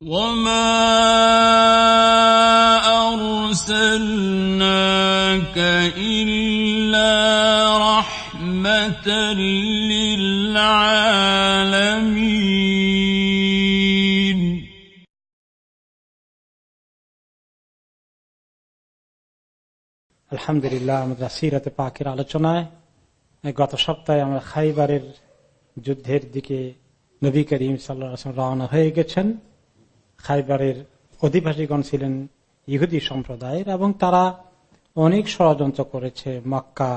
وما أرسلناك إلا رحمة للعالمين আলহামদুলিল্লাহ আমরা সিরাতে পাকের আলোচনায় গত সপ্তাহে আমরা খাইবারের যুদ্ধের দিকে নবী করিম সাল্লাম রওনা হয়ে গেছেন খাইবারের অধিবাসীগণ ছিলেন ইহুদি সম্প্রদায়ের এবং তারা অনেক ষড়যন্ত্র করেছে। মক্কা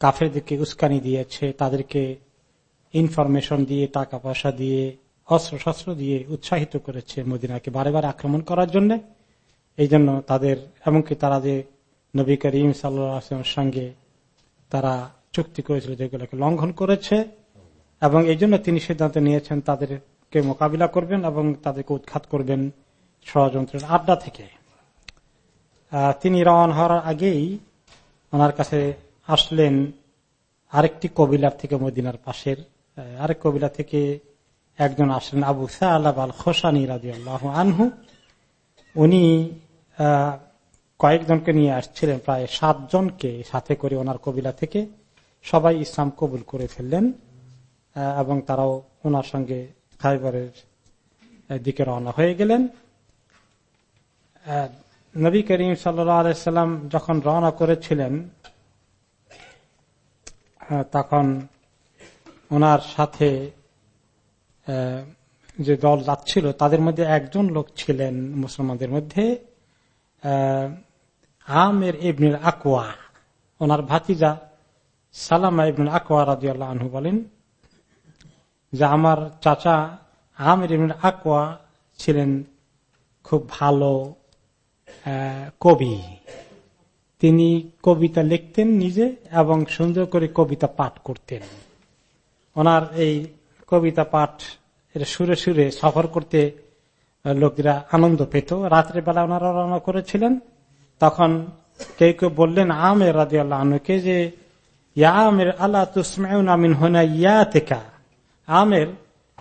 কাফেরদেরকে উস্কানি দিয়েছে, তাদেরকে ইনফরমেশন দিয়ে টাকা পয়সা দিয়ে অস্ত্র শস্ত্র দিয়ে উৎসাহিত করেছে মদিনাকে বারে বারে আক্রমণ করার জন্য। এই জন্য তাদের, এমনকি তারা যে নবী করিম সাল্লামের সঙ্গে তারা চুক্তি করেছিল যেগুলোকে লঙ্ঘন করেছে এবং এই জন্য তিনি সিদ্ধান্ত নিয়েছেন তাদেরকে মোকাবিলা করবেন এবং তাদেরকে উৎখাত করবেন ষড়যন্ত্রের আড্ডা থেকে। তিনি রওয়ান হওয়ার আগেই ওনার কাছে আসলেন আরেকটি কবিলার থেকে মদিনার পাশের। আরেক কবিলা থেকে একজন আসলেন আবু সাহ আল খোসানি রাজি আল্লাহ আনহু। উনি কয়েকজনকে নিয়ে আসছিলেন, প্রায় সাতজনকে সাথে করে ওনার কবিলা থেকে। সবাই ইসলাম কবুল করে ফেললেন এবং তারাও ওনার সঙ্গে খাইবারের দিকে রওনা হয়ে গেলেন নবী করিম সাল্লাম যখন রওনা করেছিলেন তখন ওনার সাথে যে দল যাচ্ছিল তাদের মধ্যে একজন লোক ছিলেন মুসলমানদের মধ্যে আমের ইবনুল আকোয়া ওনার ভাতিজা সালামা ইবনুল আকোয়া রাজি আল্লাহ আনহু বলেন যে আমার চাচা আমের ইবনুল আকোয়া ছিলেন খুব ভালো কবি। তিনি কবিতা লিখতেন নিজে এবং সুন্দর করে কবিতা পাঠ করতেন। ওনার এই কবিতা পাঠ সুরে সুরে সফর করতে লোকেরা আনন্দ পেত। রাত্রে বেলা ওনারা রওনা করেছিলেন। তখন কেউ কেউ বললেন, আমের রাজি আল্লাহ আনুকে যে? ইয়া আমের আল্লাহ তুসমাউন আমিন হোনা ইয়া তেকা আমের,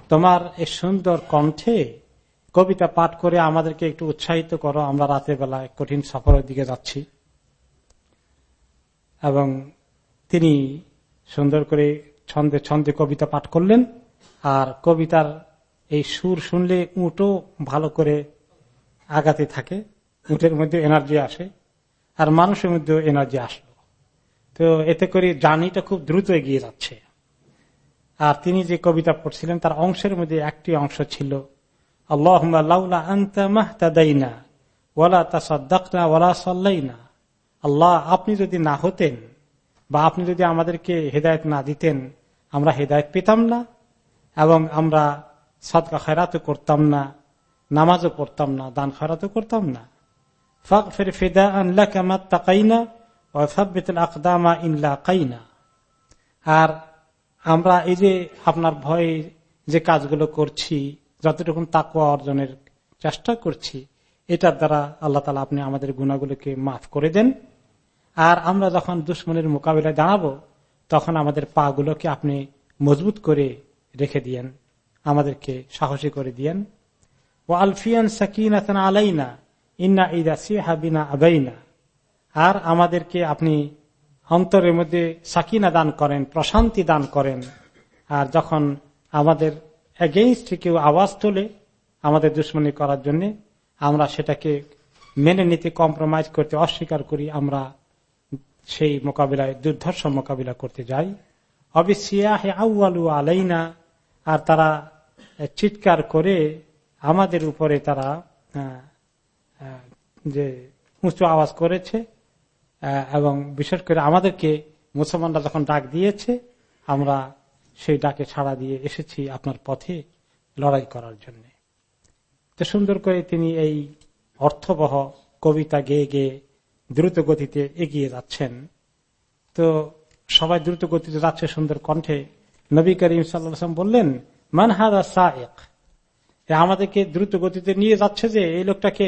তোমার এই সুন্দর কণ্ঠে কবিতা পাঠ করে আমাদেরকে একটু উৎসাহিত করো, আমরা রাতের বেলায় কঠিন সফরের দিকে যাচ্ছি। এবং তিনি সুন্দর করে ছন্দে ছন্দে কবিতা পাঠ করলেন, আর কবিতার এই সুর শুনলে উঁটও ভালো করে আগাতে থাকে, উঁটের মধ্যে এনার্জি আসে, আর মানুষের মধ্যেও এনার্জি আসলো। তো এতে করে জার্নিটা খুব দ্রুত এগিয়ে যাচ্ছে। আর তিনি যে কবিতা পড়ছিলেন, তার অংশের মধ্যে একটি অংশ ছিল আল্লাহ আল্লাহ, আপনি যদি না হতেন বা আপনি যদি আমাদেরকে হেদায়ত না দিতেন, আমরা হেদায়ত পেতাম না এবং আমরা সদকা খেরাতও করতাম না, নামাজও পড়তাম না, দান খেরাতও করতাম না। ফক ফের ফেদা আনলা কামাত তাকাইনা ও ইনলা আর আমরা এই যে আপনার ভয়ে যে কাজগুলো করছি যতটুকু তাকুয়া অর্জনের চেষ্টা করছি, এটার দ্বারা আল্লাহ তালা আপনি আমাদের গুণাগুলোকে মাফ করে দেন। আর আমরা যখন দুশ্মনের মোকাবিলায় দাঁড়াবো, তখন আমাদের পা গুলোকে আপনি মজবুত করে রেখে দিয়েন, আমাদেরকে সাহসী করে দিয়েন। ও আলফিয়ান সাকিন আলাইনা, ইন্না ইদা সিহাবিনা আবাইনা আর আমাদেরকে আপনি অন্তরের মধ্যে সাকিনা দান করেন, প্রশান্তি দান করেন। আর যখন আমাদের এগেইনস্ট কেউ আওয়াজ তোলে আমাদের দুশ্মনী করার জন্য, আমরা সেটাকে মেনে নিতে কম্প্রোমাইজ করতে, অস্বীকার করি, আমরা সেই মোকাবিলায়, দুর্ধর্ষ মোকাবিলা করতে যাই। অবিসিয়াহে আউআলু আলাইনা, আর তারা চিৎকার করে আমাদের উপরে তারা যে উঁচু আওয়াজ করেছে এবং বিশেষ করে আমাদেরকে মুসলমানরা যখন ডাক দিয়েছে, আমরা সেই ডাকে ছাড়া দিয়ে এসেছি আপনার পথে লড়াই করার জন্য। তো সুন্দর করে তিনি এই অর্থবহ কবিতা গেয়ে গেয়ে দ্রুত গতিতে এগিয়ে যাচ্ছেন। তো সবাই দ্রুত গতিতে যাচ্ছে সুন্দর কণ্ঠে। নবী করিম সাল্লাম বললেন মানহাদা সায়েক? আমাদেরকে দ্রুত গতিতে নিয়ে যাচ্ছে যে, এই লোকটাকে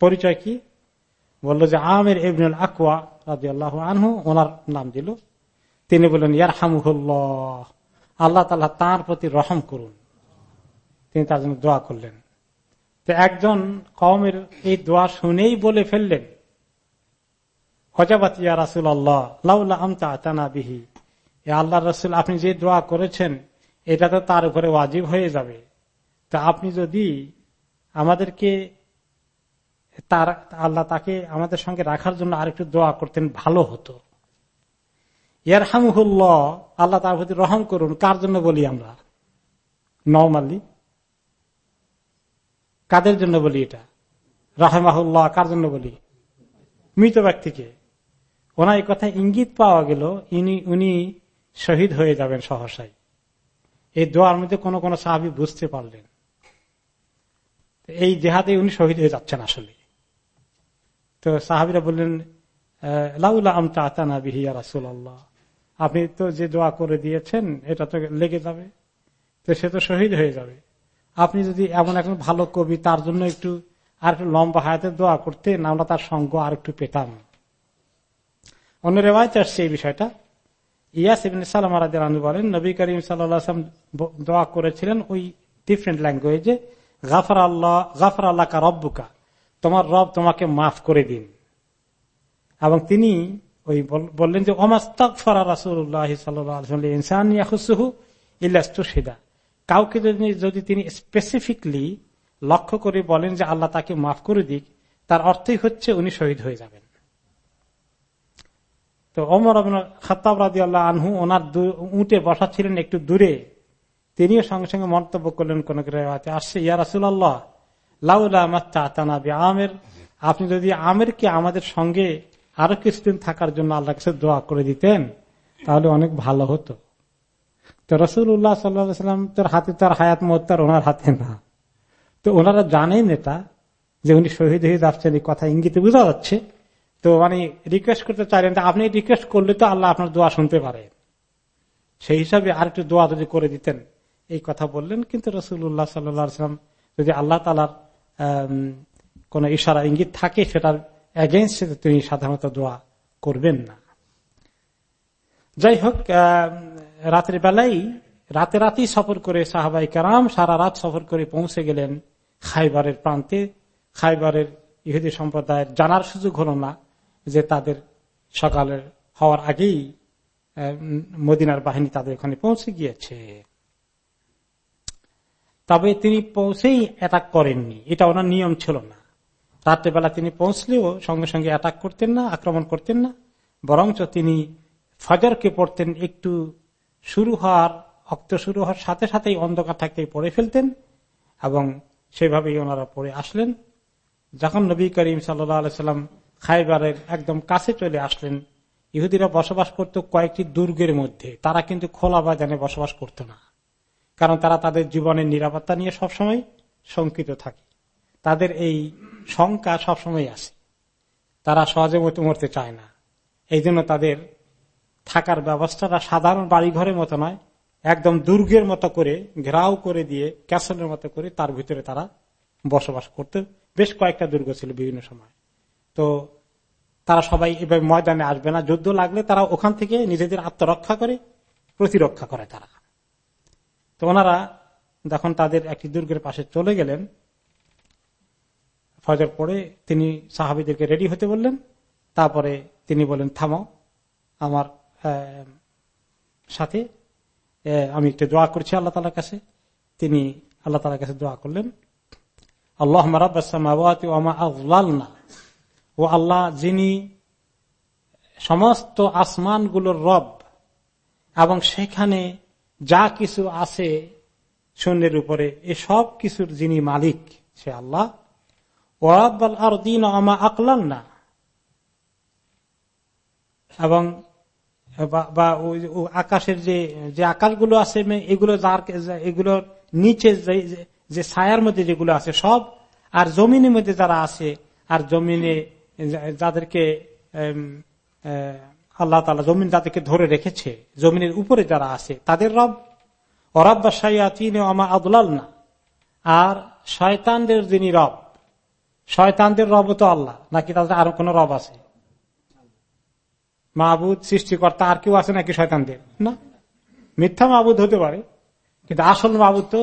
পরিচয় কি? বলল যে আমের ইবনুল আকুয়া রাজি আল্লাহ আনহু ওনার নাম দিল। তিনি বললেন ইয়ার হামুল্লাহ আল্লাহ তালা তাঁর প্রতি রহম করুন। তিনি তার জন্য দোয়া করলেন। তো একজন কমের এই দোয়া শুনেই বলে ফেললেন হজাবাতিয়া রাসুল আল্লাহ লাউলা বিহি। আল্লাহ রসুল, আপনি যে দোয়া করেছেন, এটা তো তার উপরে ওয়াজিব হয়ে যাবে। তা আপনি যদি আমাদেরকে তার, আল্লাহ তাকে আমাদের সঙ্গে রাখার জন্য আরেকটু দোয়া করতেন, ভালো হতো। ইয়ার হামহুল্লাহ আল্লাহ তার প্রতি রহম করুন। কার জন্য বলি আমরা? নর্মালি কাদের জন্য বলি এটা? রাহমাহুল্লাহ, কার জন্য বলি? মৃত ব্যক্তিকে। ওনার এই কথা ইঙ্গিত পাওয়া গেল, ইনি, উনি শহীদ হয়ে যাবেন সহসাই এই দোয়ার মধ্যে কোন কোন সাহাবি বুঝতে পারলেন। এই জেহাদে উনি শহীদ হয়ে যাচ্ছেন আসলে। তো সাহাবিরা বললেন লাউলা আমতা আতানা বিহিয়া রাসুল আল্লাহ আপনি তো যে দোয়া করে দিয়েছেন, এটা তো লেগে যাবে। তো সে তো শহীদ হয়ে যাবে। আপনি যদি এমন একজন ভালো কবি, তার জন্য একটু আর একটু লম্বা হায়াতের দোয়া করতেন, আমরা তার সঙ্গ আর একটু পেতাম। অন্য রেওয়ায়তে আসছে এই বিষয়টা। ইয়াস ইবিন সালাম আরাদু বলেন, নবী করিম সাল্লাম দোয়া করেছিলেন ওই ডিফারেন্ট ল্যাঙ্গুয়েজে গাফর আল্লাহ গাফর আল্লাহ কা রব্বুকা। তোমার রব তোমাকে মাফ করে দিন। এবং তিনি ওই বললেন যে অমাস্তাক ফরা রাসুল্লাহ ইনসান ইল্লাস্তুসিদা কাউকে যদি তিনি স্পেসিফিকলি লক্ষ্য করে বলেন যে, আল্লাহ তাকে মাফ করে দিক, তার অর্থই হচ্ছে উনি শহীদ হয়ে যাবেন। তো অমর খাতাব রাজি আল্লাহ আনহু ওনার উঠে বসা ছিলেন একটু দূরে। তিনিও সঙ্গে সঙ্গে মন্তব্য করলেন, কোন আসছে ইয়া রাসুল্লাহ আমের। আপনি যদি আমেরকে আমাদের সঙ্গে আরও কিছুদিন থাকার জন্য আল্লাহ কাছে দোয়া করে দিতেন, তাহলে অনেক ভালো হতো। তো রসুল উল্লাহ সাল্লাম তোর হাতে তার হায়াত মহত্তার ওনার হাতে না। তো ওনারা জানেন এটা, যে উনি শহীদ হয়ে যাচ্ছেন, এই কথা ইঙ্গিতে বোঝা যাচ্ছে। তো মানে রিকোয়েস্ট করতে চাইলেন আপনি রিকোয়েস্ট করলে তো আল্লাহ আপনার দোয়া শুনতে পারে। সেই হিসাবে আর একটু দোয়া যদি করে দিতেন, এই কথা বললেন। কিন্তু রসুল্লাহ সাল্লাম যদি আল্লাহ তালার কোন ইশারা ইঙ্গিত থাকে, সেটার এগেনস্ট তিনি সাধারণত দোয়া করবেন না। যাই হোক রাতের বেলায় রাতে রাতেই সফর করে সাহাবাই কারাম সারা রাত সফর করে পৌঁছে গেলেন খাইবারের প্রান্তে। খাইবারের ইহুদি সম্প্রদায়ের জানার সুযোগ হল না যে তাদের সকালের হওয়ার আগেই মদিনার বাহিনী তাদের ওখানে পৌঁছে গিয়েছে। তবে তিনি পৌঁছেই অ্যাটাক করেননি। এটা ওনার নিয়ম ছিল না। রাত্রেবেলা তিনি পৌঁছলেও সঙ্গে সঙ্গে অ্যাটাক করতেন না, আক্রমণ করতেন না। বরঞ্চ তিনি ফজরকে পড়তেন, একটু শুরু হওয়ার, অক্ত শুরু হওয়ার সাথে সাথেই অন্ধকার থাকতে পড়ে ফেলতেন এবং সেভাবেই ওনারা পড়ে আসলেন। যখন নবী করিম সাল্লাম খাইবারের একদম কাছে চলে আসলেন, ইহুদিরা বসবাস করত কয়েকটি দুর্গের মধ্যে। তারা কিন্তু খোলা বাজানে বসবাস করত না। কারণ তারা তাদের জীবনের নিরাপত্তা নিয়ে সবসময় শঙ্কিত থাকে। তাদের এই শঙ্কা সবসময় আছে। তারা সহজে মরতে চায় না। এই জন্য তাদের থাকার ব্যবস্থাটা সাধারণ বাড়িঘরের মতো নয়, একদম দুর্গের মতো করে, ঘেরাও করে দিয়ে, ক্যাসেলের মতো করে তার ভিতরে তারা বসবাস করতে। বেশ কয়েকটা দুর্গ ছিল বিভিন্ন সময়। তো তারা সবাই এভাবে ময়দানে আসবে না। যুদ্ধ লাগলে তারা ওখান থেকে নিজেদের আত্মরক্ষা করে, প্রতিরক্ষা করে তারা। তো ওনারা যখন তাদের একটি দুর্গের পাশে চলে গেলেন, ফজর পরে তিনি সাহাবিদেরকে রেডি হতে বললেন। তারপরে তিনি বলেন থামো, আমার সাথে আমি একটু দোয়া করছি আল্লাহ তালার কাছে। তিনি আল্লাহ তালার কাছে দোয়া করলেন আল্লাহ না ও আল্লাহ, যিনি সমস্ত আসমানগুলোর রব, এবং সেখানে যা কিছু আছে শূন্যের উপরে, এ সব কিছুর যিনি মালিক, সে আল্লাহ। ওরাব্বাল আর দিন আমা আকলান না এবং বা আকাশের যে যে আকাশগুলো আছে এগুলো যার এগুলোর নিচে যে ছায়ার মধ্যে যেগুলো আছে, সব, আর জমিনের মধ্যে যারা আছে, আর জমিনে যাদেরকে আল্লাহ তালা জমিন যাদেরকে ধরে রেখেছে, জমিনের উপরে যারা আছে, তাদের রব। অরব্বা সাইয়াতিন আমা আদুলাল না আর শয়তানদের যিনি রব, শয়তানদের রব তো আল্লাহ, নাকি তাদের আরও কোন রব আছে? মাহবুদ সৃষ্টিকর্তা আর কেউ আছে নাকি শয়তানদের? না। মিথ্যা মাহবুদ হতে পারে, কিন্তু আসল মাহবুদ তো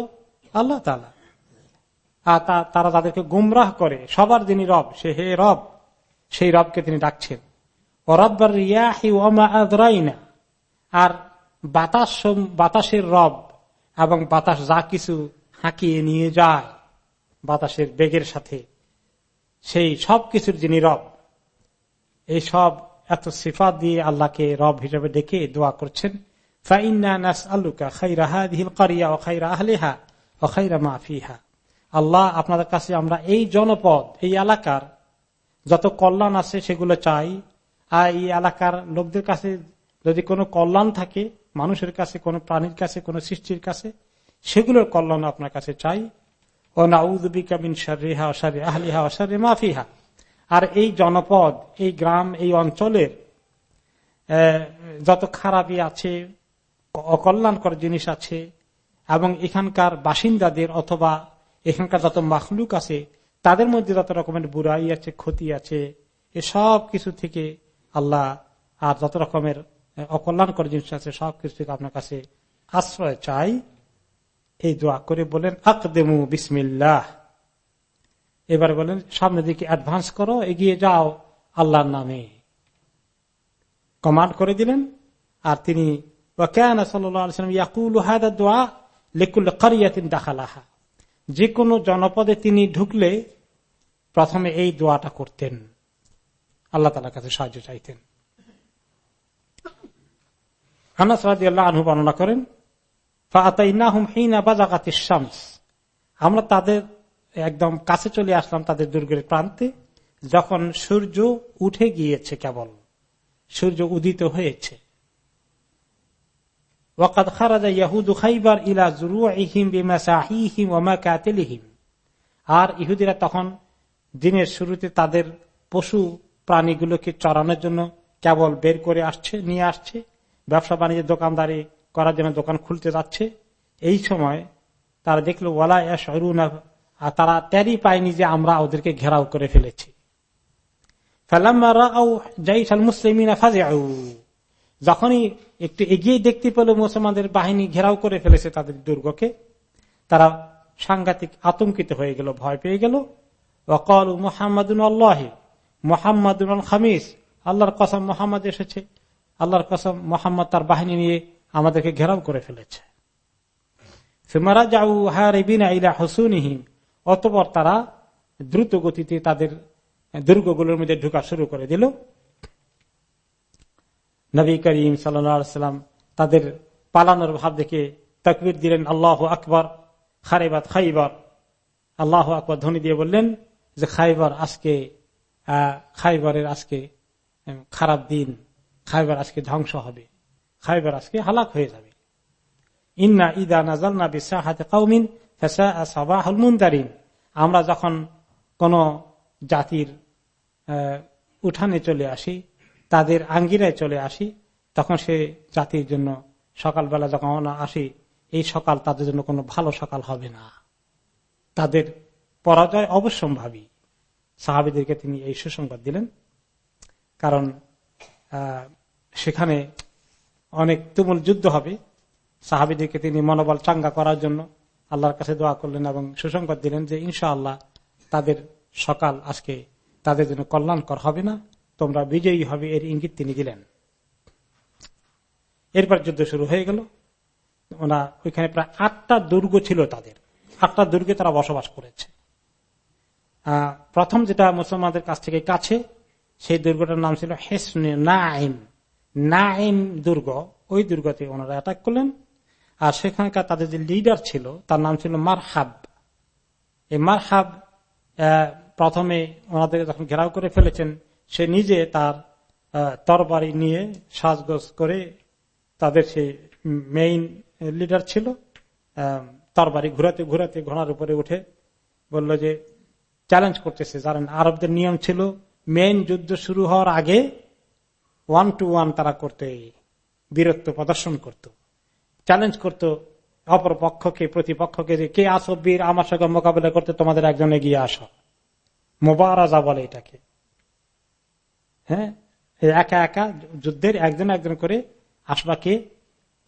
আল্লাহ তালা আর তারা তাদেরকে গুমরাহ করে, সবার যিনি রব, সে হে রব, সেই রবকে তিনি ডাকছেন। আর বাতাস বাতাসের রব এবং বাতাস যা কিছু হাঁকিয়ে নিয়ে যায় বাতাসের বেগের সাথে, সেই সব কিছুর যিনি রব, এই সব এত সিফাত দিয়ে আল্লাহকে রব হিসেবে ডেকে দোয়া করছেন। আল্লাহ আপনাদের কাছে আমরা এই জনপদ, এই এলাকার যত কল্যাণ আছে সেগুলো চাই। এই এলাকার লোকদের কাছে যদি কোনো কল্যাণ থাকে, মানুষের কাছে, কোনো প্রাণীর কাছে, কোনো সৃষ্টির কাছে, সেগুলোর কল্যাণ আপনার কাছে চাই। ও নাউদ্দিকামিন সারিহা অসারি আহলিহা অসারি মাফিহা আর এই জনপদ, এই গ্রাম, এই অঞ্চলের যত খারাপই আছে, অকল্যাণকর জিনিস আছে, এবং এখানকার বাসিন্দাদের অথবা এখানকার যত মাখলুক আছে, তাদের মধ্যে যত রকমের বুড়াই আছে, ক্ষতি আছে এসব কিছু থেকে আল্লাহ আর যত রকমের অকল্যাণকর জিনিস আছে, সব কিছু আপনার কাছে আশ্রয় চাই। এই দোয়া করে বলেন, আকদেমু বিসমিল্লাহ। এবার বলেন, সামনের দিকে অ্যাডভান্স করো, এগিয়ে যাও আল্লাহর নামে। কমান্ড করে দিলেন, আর তিনি যে কোনো জনপদে তিনি ঢুকলে প্রথমে এই দোয়াটা করতেন। আল্লাহ তালার কাছে সাহায্য চাইতেন। বর্ণনা করেন আমরা তাদের একদম কাছে চলে আসলাম তাদের দুর্গের প্রান্তে, যখন সূর্য উঠে গিয়েছে কেবল। সূর্য উদিত হয়েছে। আর ইহুদিরা তখন দিনের শুরুতে তাদের পশু প্রাণীগুলোকে চড়ানোর জন্য কেবল বের করে আসছে, নিয়ে আসছে, ব্যবসা বাণিজ্যের দোকানদারি করার জন্য দোকান খুলতে যাচ্ছে। এই সময় তারা দেখল, ওয়ালা আর তারা ত্যারি পায়নি যে আমরা ওদেরকে ঘেরাও করে ফেলেছি। যখনই একটু এগিয়ে দেখতে পেল মুসলমানদের বাহিনী ঘেরাও করে ফেলেছে তাদের দুর্গকে, তারা সাংঘাতিক আতঙ্কিত হয়ে গেল, ভয় পেয়ে গেল। অকল মোহাম্মদুল আল্লাহ। মোহাম্মদুল খামিস। আল্লাহর কসম মোহাম্মদ এসেছে। আল্লাহর কসম মোহাম্মদ তার বাহিনী নিয়ে আমাদেরকে ঘেরাও করে ফেলেছে। অতপর তারা দ্রুত গতিতে তাদের দুর্গগুলোর মধ্যে ঢুকা শুরু করে দিল। নবী করিম সাল্লাম তাদের পালানোর ভাব দেখে তকবির দিলেন, আল্লাহ আকবর খারেবাদ খাইবার। আল্লাহ আকবর ধ্বনি দিয়ে বললেন যে, খাইবার আজকে খাইবারের আজকে খারাপ দিন, খাইবার আজকে ধ্বংস হবে, খাইবার আজকে হালাক হয়ে যাবে। ইন্না ইদা নাজাল না বিশ্বাহাতে কাউমিন মুন্দারিন আমরা যখন কোন জাতির উঠানে চলে আসি, তাদের আঙ্গিরায় চলে আসি, তখন সে জাতির জন্য সকালবেলা যখন আসি, এই সকাল তাদের জন্য কোনো ভালো সকাল হবে না। তাদের পরাজয় অবশ্যম্ভাবী। সাহাবিদেরকে তিনি এই সুসংবাদ দিলেন। কারণ সেখানে অনেক তুমুল যুদ্ধ হবে। সাহাবিদেরকে তিনি মনোবল চাঙ্গা করার জন্য আল্লাহর কাছে দোয়া করলেন এবং সুসংবাদ দিলেন যে ইনশা আল্লাহ তাদের সকাল আজকে তাদের জন্য কল্যাণকর হবে না, তোমরা বিজয়ী হবে এর ইঙ্গিত তিনি দিলেন। এরপর যুদ্ধ শুরু হয়ে গেল। ওনা ওইখানে প্রায় আটটা দুর্গ ছিল তাদের। আটটা দুর্গে তারা বসবাস করেছে। প্রথম যেটা মুসলমানদের কাছ থেকে কাছে, সেই দুর্গটার নাম ছিল হেসনে নাইম নাইম দুর্গ, ওই দুর্গতে ওনারা অ্যাটাক করলেন। আর সেখানকার তাদের যে লিডার ছিল, তার নাম ছিল মারহাব। এই মারহাব প্রথমে ওনাদের যখন ঘেরাও করে ফেলেছেন, সে নিজে তার তরবারি নিয়ে সাজগোজ করে তাদের সে মেইন লিডার ছিল। তরবারি ঘুরাতে ঘুরাতে ঘোড়ার উপরে উঠে বলল যে চ্যালেঞ্জ করতেছে। জানেন আরবদের নিয়ম ছিল মেন যুদ্ধ শুরু হওয়ার আগে ওয়ান টু ওয়ান তারা করতে বীরত্ব প্রদর্শন করত। চ্যালেঞ্জ করত অপর পক্ষকে, প্রতিপক্ষকে যে, কে আসো বীর? আমার সঙ্গে মোকাবিলা করতে তোমাদের একজন এগিয়ে আসো। মোবারাজা বলে এটাকে। হ্যাঁ? একা একা যুদ্ধের একজন একজন করে আসবাকে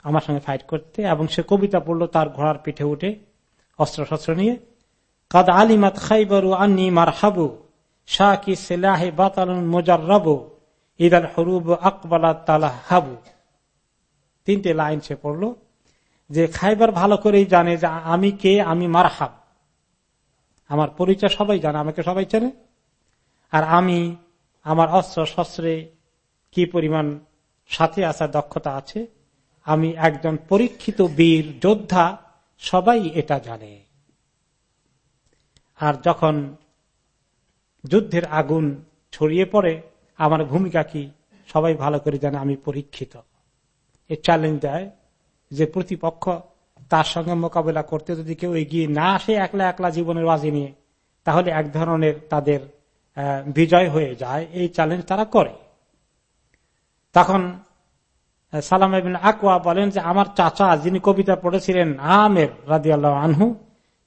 আমার সঙ্গে ফাইট করতে এবং সে কবিতা পড়ল তার ঘোড়ার পিঠে উঠে অস্ত্র শস্ত্র নিয়ে। কাদ আলিমাত খাইবারু আন্নি মারহাবু শাকি সেলাহে বাতালুন মোজাররাবু ইদাল হরুব আকবালা তালা হাবু তিনটে লাইন সে পড়ল, যে খাইবার ভালো করেই জানে যে আমি কে, আমি মারহাব। আমার পরিচয় সবাই জানে, আমাকে সবাই চেনে। আর আমি, আমার অস্ত্র, শস্ত্রে কি পরিমাণ সাথে আসার দক্ষতা আছে, আমি একজন পরীক্ষিত বীর যোদ্ধা, সবাই এটা জানে। আর যখন যুদ্ধের আগুন ছড়িয়ে পড়ে, আমার ভূমিকা কি? সবাই ভালো করে জানে, আমি পরীক্ষিত। এ চ্যালেঞ্জ দেয় যে প্রতিপক্ষ তার সঙ্গে মোকাবেলা করতে যদি কেউ এগিয়ে না আসে একলা একলা জীবনের বাজি নিয়ে, তাহলে এক ধরনের তাদের বিজয় হয়ে যায়। এই চ্যালেঞ্জ তারা করে। তখন সালাম আকোয়া বলেন যে, আমার চাচা যিনি কবিতা পড়েছিলেন, আমের রাজি আল্লাহ আনহু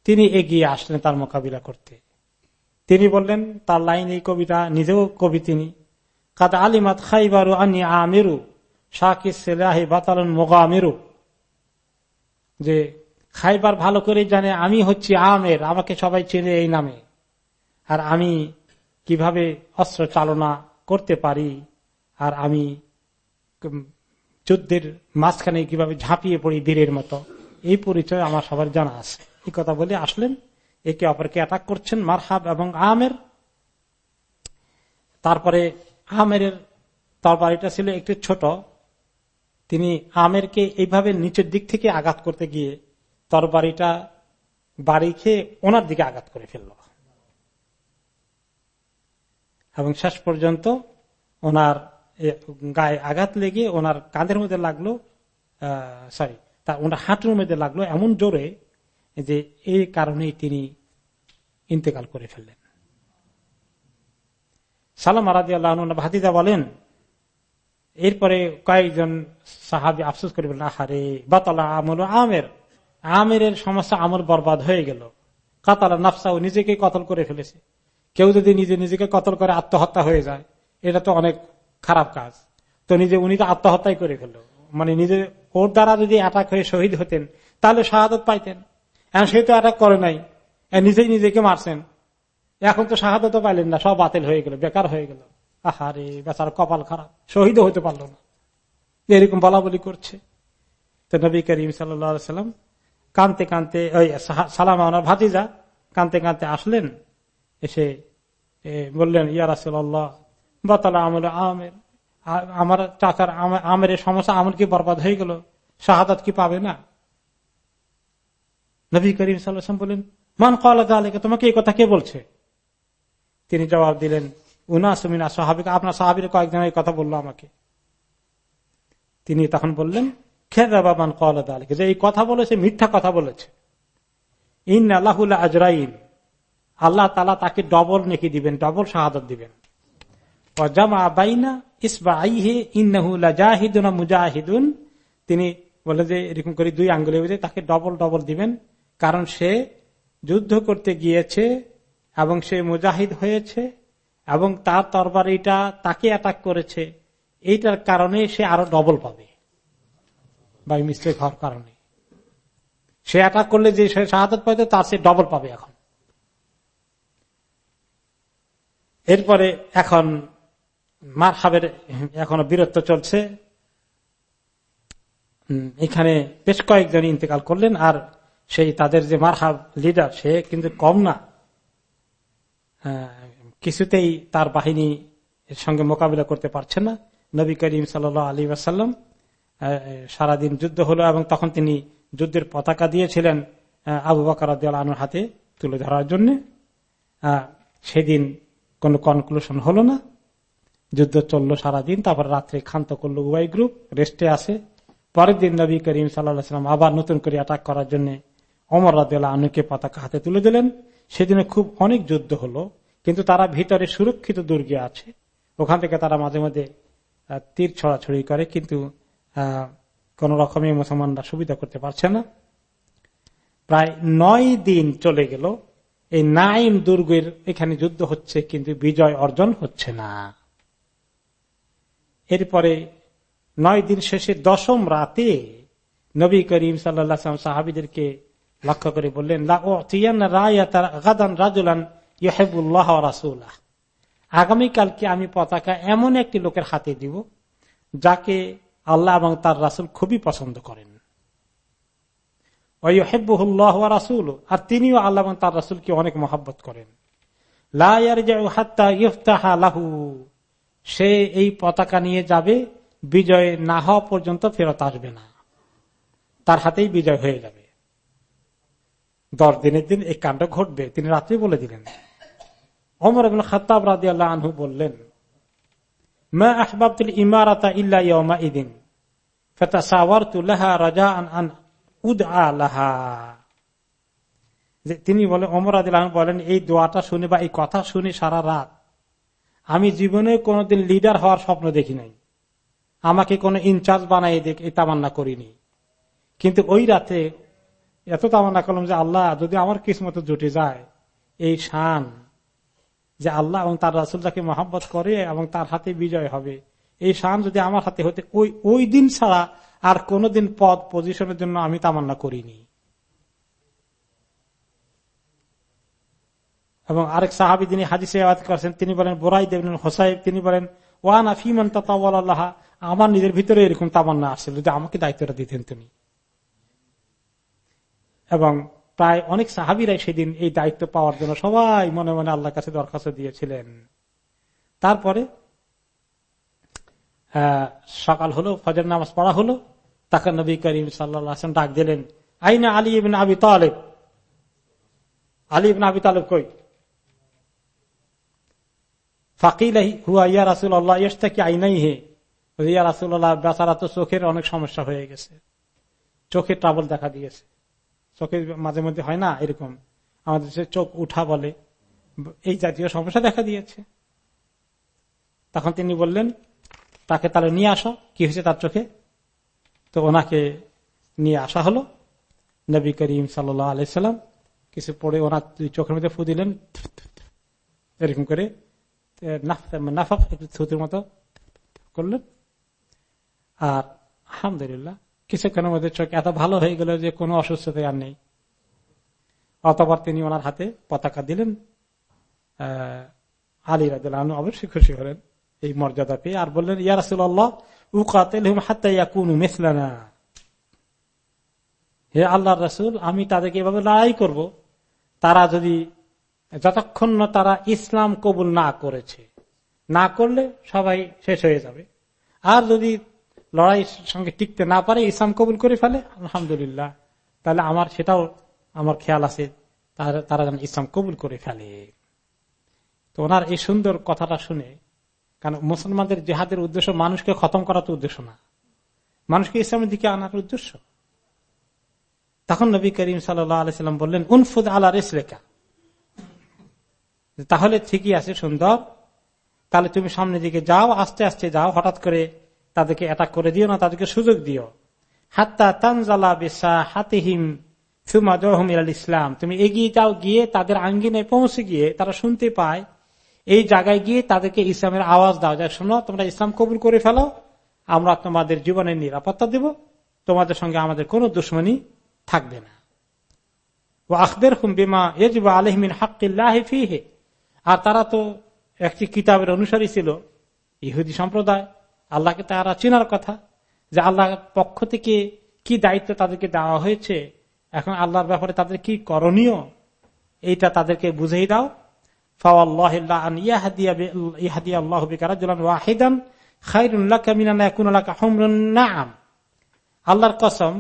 তিনি এগিয়ে আসলেন তার মোকাবিলা করতে। তিনি বললেন, তার লাইন এই কবিতা, নিজেও কবি তিনি। কাদ আলিমাত খাইবারু আনি আমেরু শাহি বাতালন মোগামেরু। যে, খাইবার ভালো করে জানে, আমি হচ্ছি আমের, আমাকে সবাই চেনে এই নামে। আর আমি কীভাবে অস্ত্র চালনা করতে পারি, আর আমি যুদ্ধের মাঝখানে কীভাবে ঝাঁপিয়ে পড়ি বীরের মতো, এই পরিচয় আমার সবার জানা আছে। এই কথা বলে আসলেন। একে অপরকে অ্যাটাক করছেন মারহাব এবং আমের। তারপরে আমের তরবারিটা ছিল একটু ছোট। তিনি আমেরকে এইভাবে নিচের দিক থেকে আঘাত করতে গিয়ে তরবারিটা বাড়ি খেয়ে ওনার দিকে আঘাত করে ফেলল। এবং শেষ পর্যন্ত ওনার গায়ে আঘাত লেগে ওনার কাঁধের মধ্যে লাগল সরি তা ওনার হাঁটুর মধ্যে লাগল এমন জোরে যে এই কারণেই তিনি ইন্তেকাল করে ফেললেন। সালাম আরাদি আল্লাহ বলেন, এরপরে কয়েকজন সাহাবি আফসোস করে বললেন, আহারে, বাতালা আমল আমের। আমের সমস্যা আমল বরবাদ হয়ে গেল। কাতালা নাফসাও নিজেকে কতল করে ফেলেছে। কেউ যদি নিজে নিজেকে কতল করে আত্মহত্যা হয়ে যায়, এটা তো অনেক খারাপ কাজ। তো নিজে উনি তো আত্মহত্যাই করে ফেলল। মানে নিজে ওর দ্বারা যদি অ্যাটাক হয়ে শহীদ হতেন, তাহলে শাহাদত পাইতেন। সে তো অ্যাটাক করে নাই। নিজেই নিজেকে মারছেন। এখন তো শাহাদত পাইলেন না, সব বাতিল হয়ে গেল, বেকার হয়ে গেল। আহারে, বেচার কপাল খারাপ, শহীদও হতে পারল না। এরকম বলা বলি করছে। তো নবী করিম সাল্লাম কানতে কানতে ওই সালাম আমার ভাতিজা কানতে কানতে আসলেন। এসে বললেন ইয়ারাসুল্লাহ বাতালা আমল আমের। আমার চাচার আমের সমস্যা আমল কি বরবাদ হয়ে গেল? শাহাদাত কি পাবে না? নবী করিম সাল্লাম বলেন, মান কলা তোমাকে এই কথা কে বলছে? তিনি জবাব দিলেন উনা সুমিনা সাহাবিক আপনার সাহাবির কয়েকজন এই কথা বলল আমাকে। তিনি তখন বললেন খেদাবান কলা দালিকে যে এই কথা বলেছে, মিথ্যা কথা বলেছে। ইন আল্লাহ আজরাইন আল্লাহ তালা তাকে ডবল নেকি দিবেন, ডবল শাহাদত দিবেন। তিনি বলে যে এরকম করে দুই আঙ্গুলে তাকে ডবল ডবল দিবেন। কারণ সে যুদ্ধ করতে গিয়েছে এবং সে মুজাহিদ হয়েছে এবং তার তরবার তরবারিটা তাকে অ্যাটাক করেছে। এইটার কারণে সে আরও ডবল পাবে বাই মিস্টেক হওয়ার কারণে। সে অ্যাটাক করলে যে সে শাহাদত পাইতো, তার সে ডবল পাবে এখন। এরপরে এখন মার হাবের এখনও বীরত্ব চলছে। এখানে বেশ কয়েকজন ইন্তেকাল করলেন আর সেই তাদের যে মারহাব লিডার সে কিন্তু কম না। কিছুতেই তার বাহিনী এর সঙ্গে মোকাবিলা করতে পারছে না। নবী করিম সাল আলী আসাল্লাম সারাদিন যুদ্ধ হলো এবং তখন তিনি যুদ্ধের পতাকা দিয়েছিলেন আবু বাকার আনুর হাতে তুলে ধরার জন্য। সেদিন কোন কনক্লুশন হলো না। যুদ্ধ চলল সারাদিন, তারপর রাত্রে ক্ষান্ত করল উভয় গ্রুপ রেস্টে আসে পরের দিন নবী করিম সাল্লাম আবার নতুন করে অ্যাটাক করার জন্য অমর রাদিয়াল আনুকে পতাকা হাতে তুলে দিলেন। সেদিনে খুব অনেক যুদ্ধ হলো, কিন্তু তারা ভিতরে সুরক্ষিত দুর্গে আছে। ওখান থেকে তারা মাঝে মাঝে তীর ছড়াছড়ি করে, কিন্তু কোন রকমে মুসলমানরা সুবিধা করতে পারছে না। প্রায় নয় দিন চলে গেল। এই নাইম দুর্গের এখানে যুদ্ধ হচ্ছে, কিন্তু বিজয় অর্জন হচ্ছে না। এরপরে নয় দিন শেষে দশম রাতে নবী করিম সাল্লাম সাহাবিদেরকে লক্ষ্য করে বললেন আগামীকালকে আমি পতাকা এমন একটি লোকের হাতে দিব, যাকে আল্লাহ এবং তার রাসুল খুবই পছন্দ করেন? রাসুল আর তিনিও আল্লাহ এবং তার রাসুলকে অনেক মহাব্বত করেন। লাহু, সে এই পতাকা নিয়ে যাবে, বিজয় না হওয়া পর্যন্ত ফেরত আসবে না। তার হাতেই বিজয় হয়ে যাবে। দশ দিনের দিন এই কাণ্ড ঘটবে। তিনি রাত্রি বলে দিলেন অমর আবুল খাতাব রাজি আল্লাহ আনহু বললেন ইল্লা তিনি বলে অমর আদিল বলেন, এই দোয়াটা শুনে বা এই কথা শুনে সারা রাত আমি জীবনে কোনোদিন লিডার হওয়ার স্বপ্ন দেখি নাই। আমাকে কোনো ইনচার্জ বানাই এই তামান্না করিনি। কিন্তু ওই রাতে এত তামান্না করলাম যে আল্লাহ, যদি আমার কিসমত জুটে যায়, এই শান যে আল্লাহ এবং তার রাসুল যাকে মহাব্বত করে এবং তার হাতে বিজয় হবে, এই শান যদি আমার হাতে হতে, ওই ওই দিন ছাড়া আর কোনদিন পদ পজিশনের জন্য আমি তামান্না করিনি। এবং আরেক সাহাবি যিনি হাদিসে আওয়াজ করছেন, তিনি বলেন বোরাই দেবেন হোসাইব, তিনি বলেন ওয়ান আফিমান তাল্লাহ আমার নিজের ভিতরে এরকম তামান্না আসছিল, যদি আমাকে দায়িত্বটা দিতেন তিনি। এবং প্রায় অনেক সাহাবিরাই সেদিন এই দায়িত্ব পাওয়ার জন্য সবাই মনে মনে আল্লাহর কাছে দরখাস্ত দিয়েছিলেন। তারপরে সকাল হলো ফজর নামাজ পড়া হলো, তাকে নবী করিম সাল্লাম ডাক দিলেন, আইনা আলী ইবিন আবি তালেব? আলী ইবিন আবি তালেব কই? বেচারা তো চোখের অনেক সমস্যা হয়ে গেছে। চোখের ট্রাবল দেখা দিয়েছে। চোখের মাঝে মধ্যে হয় না এরকম। আমাদের চোখ উঠা বলে। এই জাতীয় সমস্যা দেখা দিয়েছে। তখন তিনি বললেন, তাকে তাহলে নিয়ে আসো। কি হয়েছে তার চোখে? তো ওনাকে নিয়ে আসা হলো। নবী করিম সাল্লাহ আলাইসাল্লাম কিছু পড়ে ওনার চোখের মধ্যে ফু দিলেন। এরকম করে নাফাক একটু থুতির মতো করলেন। আর আলহামদুলিল্লাহ কিছুক্ষণের মধ্যে চোখ এত ভালো হয়ে গেল যে কোনো অসুস্থতা আর নেই। অতবার তিনি ওনার হাতে পতাকা দিলেন। আলী রাজু অবশ্যই খুশি হলেন এই মর্যাদা পেয়ে আর বললেন ইয়ারসুল্লাহ হে আল্লাহ রসুল, আমি তাদেরকে এভাবে লড়াই করব, তারা যদি যতক্ষণ না তারা ইসলাম কবুল না করেছে, না করলে সবাই শেষ হয়ে যাবে। আর যদি লড়াই সঙ্গে টিকতে না পারে, ইসলাম কবুল করে ফেলে, আলহামদুলিল্লাহ। তাহলে আমার, সেটাও আমার খেয়াল আছে, তারা যেন ইসলাম কবুল করে ফেলে। তো ওনার এই সুন্দর কথাটা শুনে, কারণ মুসলমানদের জেহাদের উদ্দেশ্য মানুষকে খতম করার উদ্দেশ্য না। মানুষকে ইসলামের দিকে আনার উদ্দেশ্য। তখন নবী করিম সাল্লাম বললেন, উনফুদ আলা রেসলেকা। তাহলে ঠিকই আছে, সুন্দর। তাহলে তুমি সামনের দিকে যাও, আস্তে আস্তে যাও, হঠাৎ করে তাদেরকে অ্যাটাক করে দিও না, তাদেরকে সুযোগ দিও। হাত্তা তানজালা বেসা হাতিহিম ইসলাম। তুমি এগিয়ে যাও, গিয়ে তাদের আঙ্গিনে পৌঁছে গিয়ে তারা শুনতে পায়। এই জায়গায় গিয়ে তাদেরকে ইসলামের আওয়াজ দাও যায় শোনো, তোমরা ইসলাম কবুল করে ফেলো, আমরা তোমাদের জীবনের নিরাপত্তা দেব, তোমাদের সঙ্গে আমাদের কোন দুশ্মনী থাকবে না। ও আখবের হুম বিমা এজবা আলহমিন হাক্কিল্লাহ ফিহে। আর তারা তো একটি কিতাবের অনুসারী ছিল, ইহুদি সম্প্রদায়। আল্লাহকে তারা চেনার কথা যে আল্লাহ পক্ষ থেকে কি দায়িত্ব তাদেরকে দেওয়া হয়েছে, এখন আল্লাহর ব্যাপারে তাদের কি করণীয়, এইটা তাদেরকে বুঝেই দাও। আল্লাহর কসম,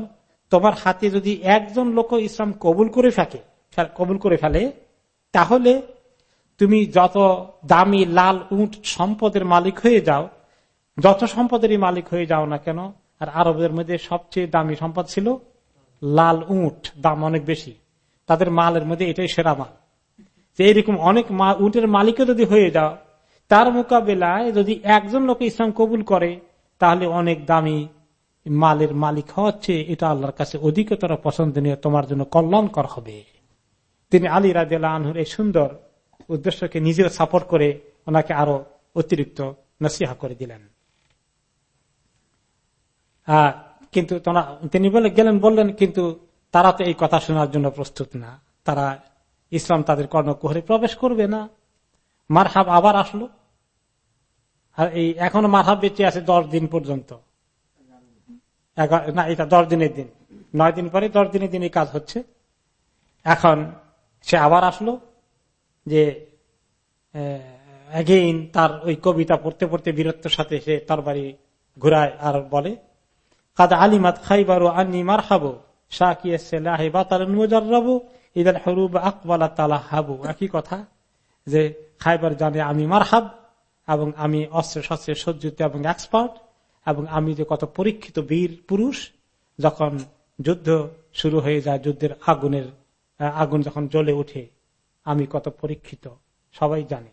তোমার হাতে যদি একজন লোক ইসলাম কবুল করে থাকে কবুল করে ফেলে, তাহলে তুমি যত দামি লাল উঠ সম্পদের মালিক হয়ে যাও যত সম্পদেরই মালিক হয়ে যাও না কেন, আর আরবদের মধ্যে সবচেয়ে দামি সম্পদ ছিল লাল উঠ দাম অনেক বেশি। তাদের মালের মধ্যে এটাই সেরা মাল। যে এরকম অনেক উটের মালিকও যদি হয়ে যাও, তার মোকাবেলায় যদি একজন লোক ইসলাম কবুল করে, তাহলে অনেক দামি মালের মালিক হচ্ছে এটা আল্লাহর কাছে অধিকতর পছন্দনীয়, তোমার জন্য কল্যাণকর হবে। তিনি আলী রাজিয়াল আনহুর এই সুন্দর উদ্দেশ্যকে নিজেও সাপোর্ট করে ওনাকে আরও অতিরিক্ত নসিহা করে দিলেন। কিন্তু তিনি বলে, গেলেন, বললেন, কিন্তু তারা তো এই কথা শোনার জন্য প্রস্তুত না। তারা ইসলাম তাদের কর্ণকুহরে প্রবেশ করবে না। মারহাব আবার আসলো। আর এই, এখনও মারহাব বেঁচে আছে দশ দিন পর্যন্ত। না, এটা দশ দিনের দিন। নয় দিন পরে দশ দিনের দিন এই কাজ হচ্ছে। এখন সে আবার আসলো যে তার ওই কবিতা পড়তে পড়তে বীরত্বের সাথে সে তরবারি ঘুরায় আর বলে কাদা আলিমাত খাইবার আনি মার হাবো একই কথা যে খাইবার জানে আমি মারহাব এবং আমি অস্ত্র শস্ত্রে সজ্জিত এবং এক্সপার্ট এবং আমি যে কত পরীক্ষিত বীর পুরুষ যখন যুদ্ধ শুরু হয়ে যায় যুদ্ধের আগুনের আগুন যখন জ্বলে উঠে আমি কত পরীক্ষিত সবাই জানে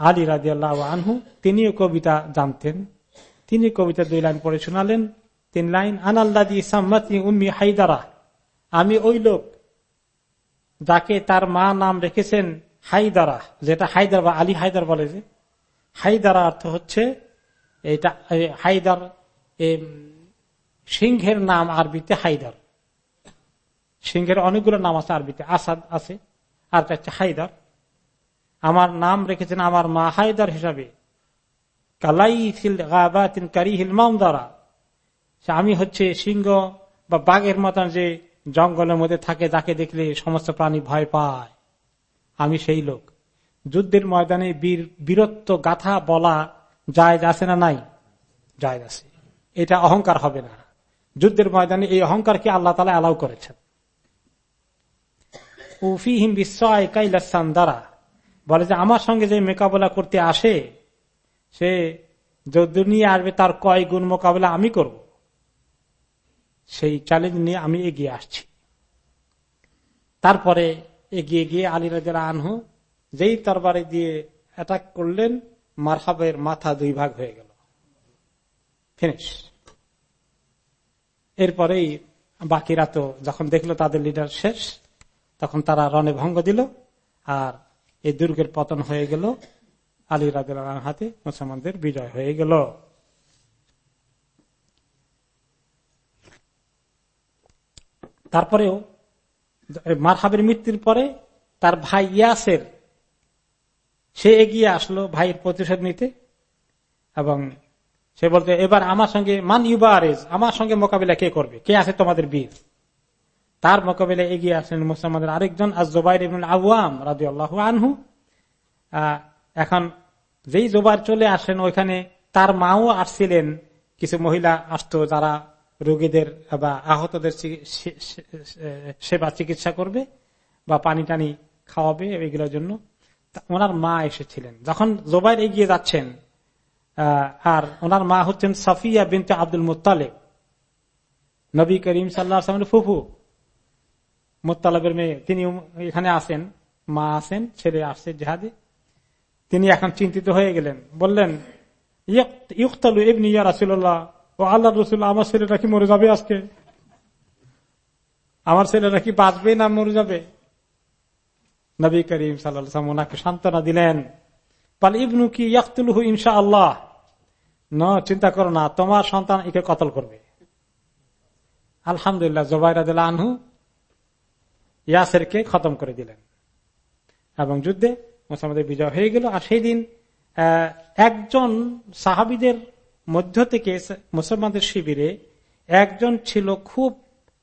আলী রাজি আল্লাহ আনহু তিনিও কবিতা জানতেন তিনি কবিতা দুই লাইন পড়ে শোনালেন, তিন লাইন আনাল্লাদি সাম্মাতি উম্মি হাইদারা আমি ওই লোক যাকে তার মা নাম রেখেছেন হাইদারা যেটা হায়দার বা আলী হায়দার বলে যে। হাইদারা অর্থ হচ্ছে, এটা হায়দার সিংহের নাম আরবিতে হাইদার সিংহের অনেকগুলো নাম আছে আরবিতে, আসাদ আছে, আর হচ্ছে হায়দার। আমার নাম রেখেছেন আমার মা হায়দার হিসাবে। আমি হচ্ছে সিংহ বা বাঘের মতন যে জঙ্গলের মধ্যে থাকে যাকে দেখলে সমস্ত প্রাণী ভয় পায়। আমি সেই লোক। যুদ্ধের ময়দানে বীর, বীরত্ব গাথা বলা যায় আছে না নাই? যায় আছে। এটা অহংকার হবে না। যুদ্ধের ময়দানে এই অহংকারকে আল্লাহ তালা অ্যালাউ করেছেন। উফিহিম কাইলাসান দ্বারা বলে যে, আমার সঙ্গে যে মোকাবেলা করতে আসে সে যুদ্ধ নিয়ে আসবে, তার কয় গুণ মোকাবেলা আমি করব? সেই চ্যালেঞ্জ নিয়ে আমি এগিয়ে আসছি। তারপরে এগিয়ে গিয়ে আলী রাজা আনহু যেই তরবারে দিয়ে অ্যাটাক করলেন, মারহাবের মাথা দুই ভাগ হয়ে গেল। ফিনিশ এরপরেই বাকিরা তো যখন দেখল তাদের লিডার শেষ, তখন তারা রণে ভঙ্গ দিল, আর এই দুর্গের পতন হয়ে গেল। আলী রাজের হাতে মুসলমানদের বিজয় হয়ে গেল। তারপরেও মারহাবের মৃত্যুর পরে তার ভাই ইয়াসের, সে এগিয়ে আসলো ভাইয়ের প্রতিশোধ নিতে এবং সে বলতে, এবার আমার সঙ্গে মান ইউবারেজ, আমার সঙ্গে মোকাবিলা কে করবে? কে আছে তোমাদের বীর? তার মোকাবিলা এগিয়ে আসলেন মুসলমানদের আরেকজন, আজ জোবাইর আওয়াম রাজু আল্লাহ আনহু এখন যেই জোবার চলে আসেন, ওইখানে তার মাও আসছিলেন। কিছু মহিলা আসতো, যারা রোগীদের বা আহতদের সেবা চিকিৎসা করবে বা পানি টানি খাওয়াবে এইগুলোর জন্য। ওনার মা এসেছিলেন। যখন জোবাইর এগিয়ে যাচ্ছেন আর ওনার মা হচ্ছেন সাফিয়া বিনতে আব্দুল মুতালেব নবী করিম সাল্লাহ ফুফু। মোত্তালেবের মেয়ে। তিনি এখানে আসেন, মা আসেন, ছেলে আসছে জেহাদে। তিনি এখন চিন্তিত হয়ে গেলেন। বললেন ইউক্তালু ইবনি ইয়া রাসুল্লাহ ও আল্লাহ রসুল্লাহ আমার ছেলেটা কি মরে যাবে আজকে? আমার ছেলেটা কি বাঁচবে না মরে যাবে? নবী করিম সাল্লাম ওনাকে সান্ত্বনা দিলেন পাল ইবনু কি ইয়াকুলহু ইনশা আল্লাহ ন, চিন্তা করো না, তোমার সন্তান একে কতল করবে? আলহামদুলিল্লাহ জবাইরাদ আনহু, ইয়াসেরকে খতম করে দিলেন। এবং যুদ্ধে মুসলমানদের বিজয় হয়ে গেল। আর সেই দিন একজন সাহাবিদের মধ্য থেকে মুসলমানদের শিবিরে একজন ছিল খুব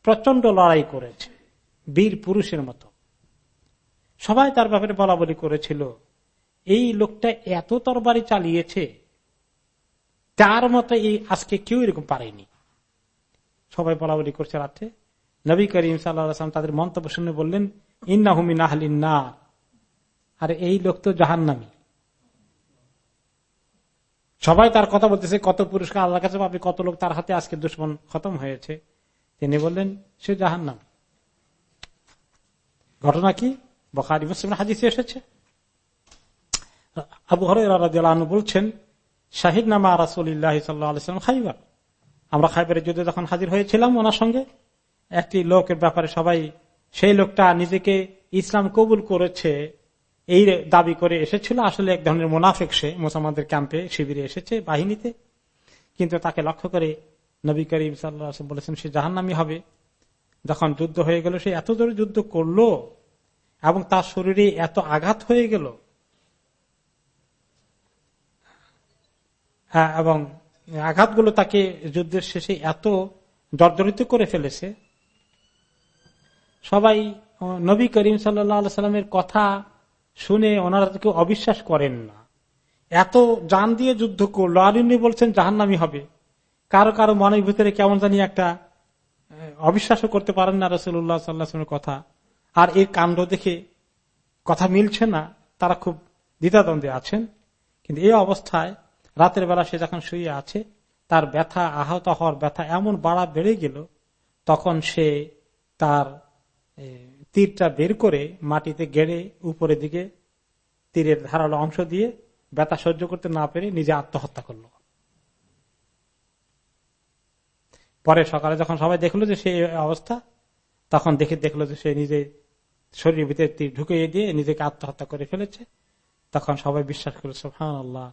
প্রচণ্ড লড়াই করেছে, বীর পুরুষের মতো। সবাই তার ব্যাপারে বলা বলি করেছিল, এই লোকটা এত তরবারি চালিয়েছে তার মতো এই আজকে কেউ এরকম পারেনি। সবাই বলা বলি করছে রাত্রে নবী করিম সাল্লাম তাদের মন্তব্য শুনে বললেন ইন্না হুমি নাহলিন না আর এই লোক তো জাহান নামি সবাই তার কথা বলতেছে, কত পুরস্কার আল্লাহ কাছে পাবে, কত লোক তার হাতে আজকে দুশ্মন খতম হয়েছে। তিনি বললেন, সে জাহান নাম ঘটনা কি? বখারি মুসলিম হাজিসে এসেছে। আবু হরানু বলছেন, শাহিদ নামা রাসুল্লাহ সাল্লাম খাইবার। আমরা খাইবারের যুদ্ধে যখন হাজির হয়েছিলাম ওনার সঙ্গে, একটি লোকের ব্যাপারে সবাই, সেই লোকটা নিজেকে ইসলাম কবুল করেছে। এই দাবি করে এসেছিল, আসলে এক ধরনের মোনাফেক সে, মুসলমানদের ক্যাম্পে, শিবিরে এসেছে বাহিনীতে। কিন্তু তাকে লক্ষ্য করে নবী করিম সাল্লাহ বলেছেন, সে জাহান্নামি হবে। যখন যুদ্ধ হয়ে গেল, সে এত জোরে যুদ্ধ করল এবং তার শরীরে এত আঘাত হয়ে গেল। হ্যাঁ এবং আঘাতগুলো তাকে যুদ্ধের শেষে এত জর্জরিত করে ফেলেছে। সবাই নবী করিম সাল্লা সাল্লামের কথা শুনে ওনারা কেউ অবিশ্বাস করেন না। এত জান দিয়ে যুদ্ধ করল। আর উনি বলছেন, জাহান্নামি হবে। কারও কারও মনের ভিতরে কেমন জানি একটা অবিশ্বাসও করতে পারেন না রসুল্লাহ সাল্লাহামের কথা। আর এর কাণ্ড দেখে কথা মিলছে না, তারা খুব দ্বিধাদ্বন্দ্বে আছেন। কিন্তু এই অবস্থায় রাতের বেলা সে যখন শুয়ে আছে, তার ব্যথা আহত হওয়ার ব্যথা এমন বাড়া বেড়ে গেল, তখন সে তার তীরটা বের করে মাটিতে গেড়ে উপরের দিকে তীরের ধারালো অংশ দিয়ে ব্যথা সহ্য করতে না পেরে নিজে আত্মহত্যা করল। পরে সকালে যখন সবাই দেখল যে সে অবস্থা, তখন দেখে দেখল যে সে নিজে শরীরের ভিতরে তীর ঢুকিয়ে দিয়ে নিজেকে আত্মহত্যা করে ফেলেছে। তখন সবাই বিশ্বাস করল সোহান আল্লাহ